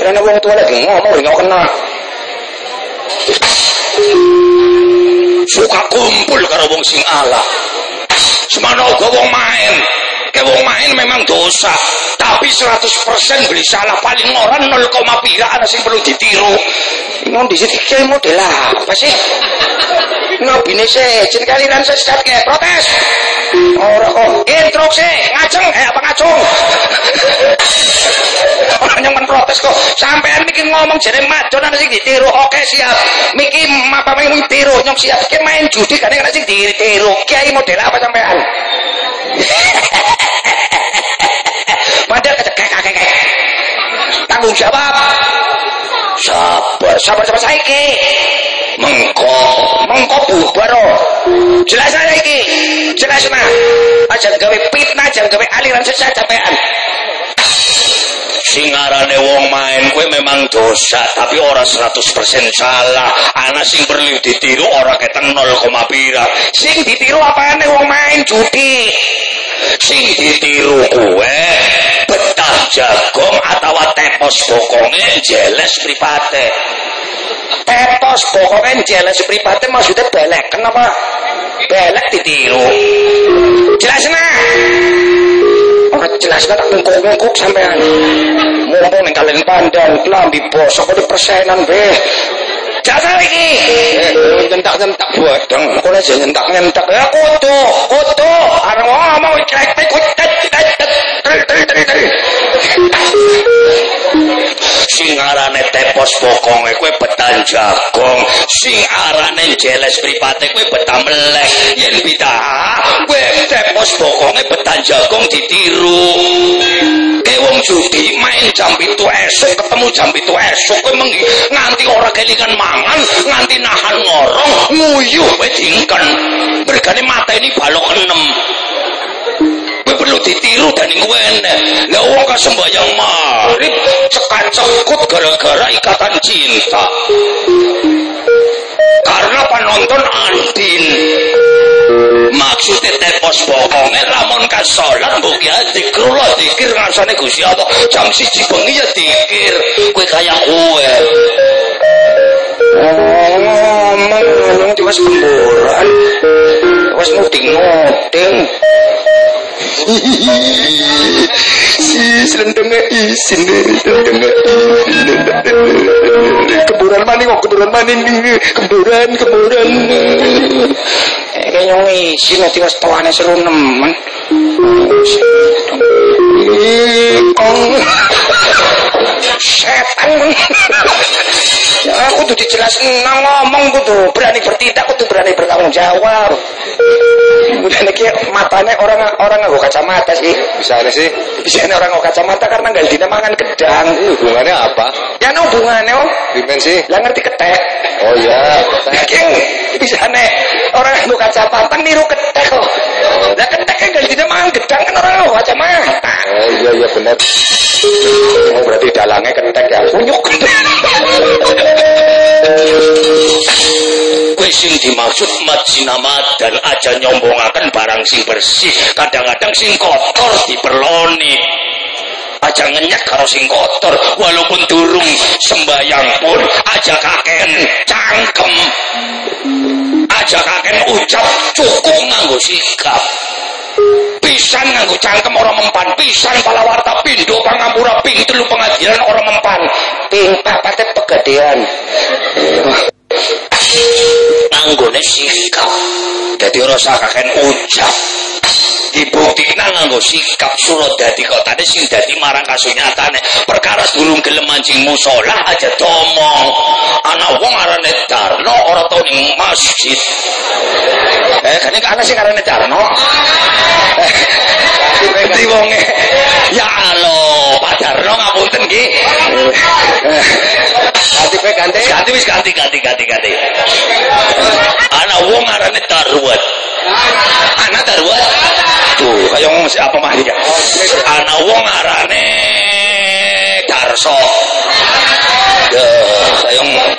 Rene wong tua lagi ngomong ngriyo kena. Suka kumpul karo wong sing ala semana uga wong main? Ke wong main memang dosa. Tapi 100% beli salah. Paling orang 0, pira ada sing perlu ditiru. Mau kayak model apa sih? Nabi ini sejen kaliran sesat kayak protes. Orang kok instruksi ngaceng eh apa ngacung? Orang yang protes kok. Sampean mikir ngomong jadi madon ada sing ditiru. Oke siap. Mikir apa main tiru nyong siap. Kayak main judi kan ada sing ditiru. Kiai model apa sampean Padahal kecekek kakek tanggung jawab. Sabar sabar sabar saiki. Mengko mengko bubar jelas aja iki jelas mah aja gawe fitnah aja gawe aliran sesat sampean. Sing arane wong main kue memang dosa tapi ora 100% salah. Ana sing perlu ditiru ora keteng 0, pira. Sing ditiru apane wong main judi sing ditiru kue betah jagung atau tepos bokonge jeles private tepos bokonge jeles private maksudnya belek kenapa? Belek ditiru. Jelas nah ora jelas tak ngungkuk-ngungkuk sampean. Mumpung ning kalian pandang lambi bosok di persenan be Jasa iki. Nyentak-nyentak bodong. Kok aja nyentak-nyentak. Ya kudu, kudu. Arep ngomong cek-cek kucet sing arane tepos bokonge kowe betan jagung sing arane jeles pripate kowe betan melek yen bidah kowe tepos bokonge betan jagung ditiru. Ke wong judi main jam itu esok ketemu jam itu esok kowe mengi nganti ora kelingan mangan nganti nahan ngorong nguyuh kowe dingken bergane mata ini balok enam perlu ditiru dan ngene. Lah wong ka sembayang marib cekat-cekut gara-gara ikatan cinta. Karena penonton Andin. Maksudnya tepos bohongnya lamun ka sholat mbok ya dikir ngasane Gusti Allah. Jam siji bengi ya dikir. Kowe kaya kowe. Ngomong ngomong tiwas pemboran tiwas nuding-nuding si selendengnya isin selendengnya keburan maning kok keburan maning keburan keburan eh, kayaknya isin nanti was tawane seru nemen setan. Ya aku tuh dijelasin ngomong tuh berani bertindak aku tuh berani bertanggung jawab. Kemudian iki matanya orang orang nggak kacamata sih. Bisa sih? Bisa orang nggak kacamata karena nggak dina mangan gedang. Hubungannya apa? Ya no hubungannya oh. Dimensi lah ngerti ketek. Oh iya ketek. Bisa nih. Orang nggak kacamata niru ketek oh. lah nggak dina mangan gedang kan orang nggak kacamata oh iya iya benar Oh berarti dalangnya ketek ya. Kunyuk. Kue sing dimaksud majinamat dan aja nyombongaken barang sing bersih. Kadang-kadang sing kotor diperloni. Aja ngenyak karo sing kotor walaupun durung sembayang pun aja kaken cangkem. Aja kaken ucap cukup nganggo sikap. pisan nganggo cangkem ora mempan pisan palawarta pindo pangampura ping telu pengajian ora mempan ping papate pegedean nganggone sikap. Dadi ora sakaken ucap dibuktikna nganggo sikap surat dadi kotane sing dadi marang kasunyatane perkara durung gelem mancing musala aja domong. Ana wong arane Darno ora tau ning masjid. Eh kan ana sing arane Darno? Ganti wonge. Ya Allah, Pak Darno ngapunten nggih. Ganti pe ganti. Ganti wis ganti ganti ganti ganti. Ana wong arane Darwat. Ana Darwat. Tuh, kaya ngomong siapa mah ya. Ana wong arane Darso. Ya, kaya ngomong.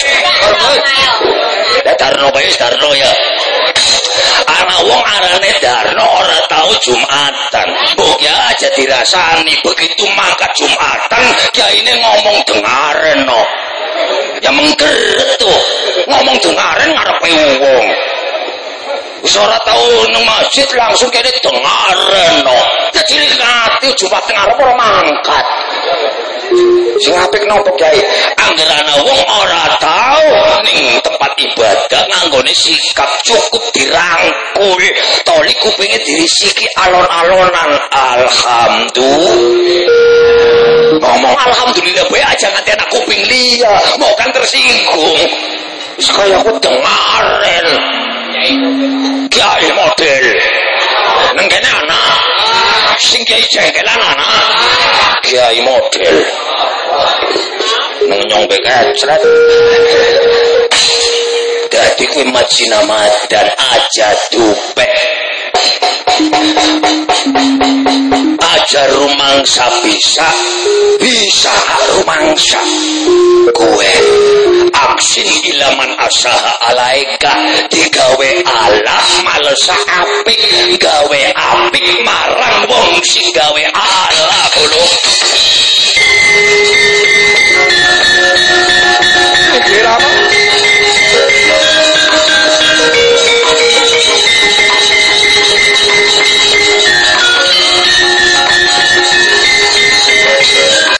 Darno bae Darno ya. Ana wong arane Darno ora tau Jumatan. Mbok ya aja dirasani begitu mangkat Jumatan kiyaine ngomong dengaren no. Ya mengker tuh ngomong dengaren ngarepe wong. Ora tau nang masjid langsung kene dengaren no. Kecilik ati Jumat ngarep ora mangkat. Sing apik nopo Kyai? Angger ana wong ora tau ning tempat ibadah nganggone sikap cukup dirangkul. Toli kupinge dirisiki alon-alonan. Alhamdulillah. Ngomong alhamdulillah bae aja nganti anak kuping liya, mau kan tersinggung. Wis kaya aku dengaren. Kiai model. Nang kene anak. Sing kiai jengkelan anak. Kiai model. Nang nyong bekecret. Dadi kuwi majinamat dan aja dupek aja rumangsa bisa bisa rumangsa kue aksi ilaman asaha alaika digawe Allah malesa apik gawe apik marang wong sing gawe Allah kulo Kira apa?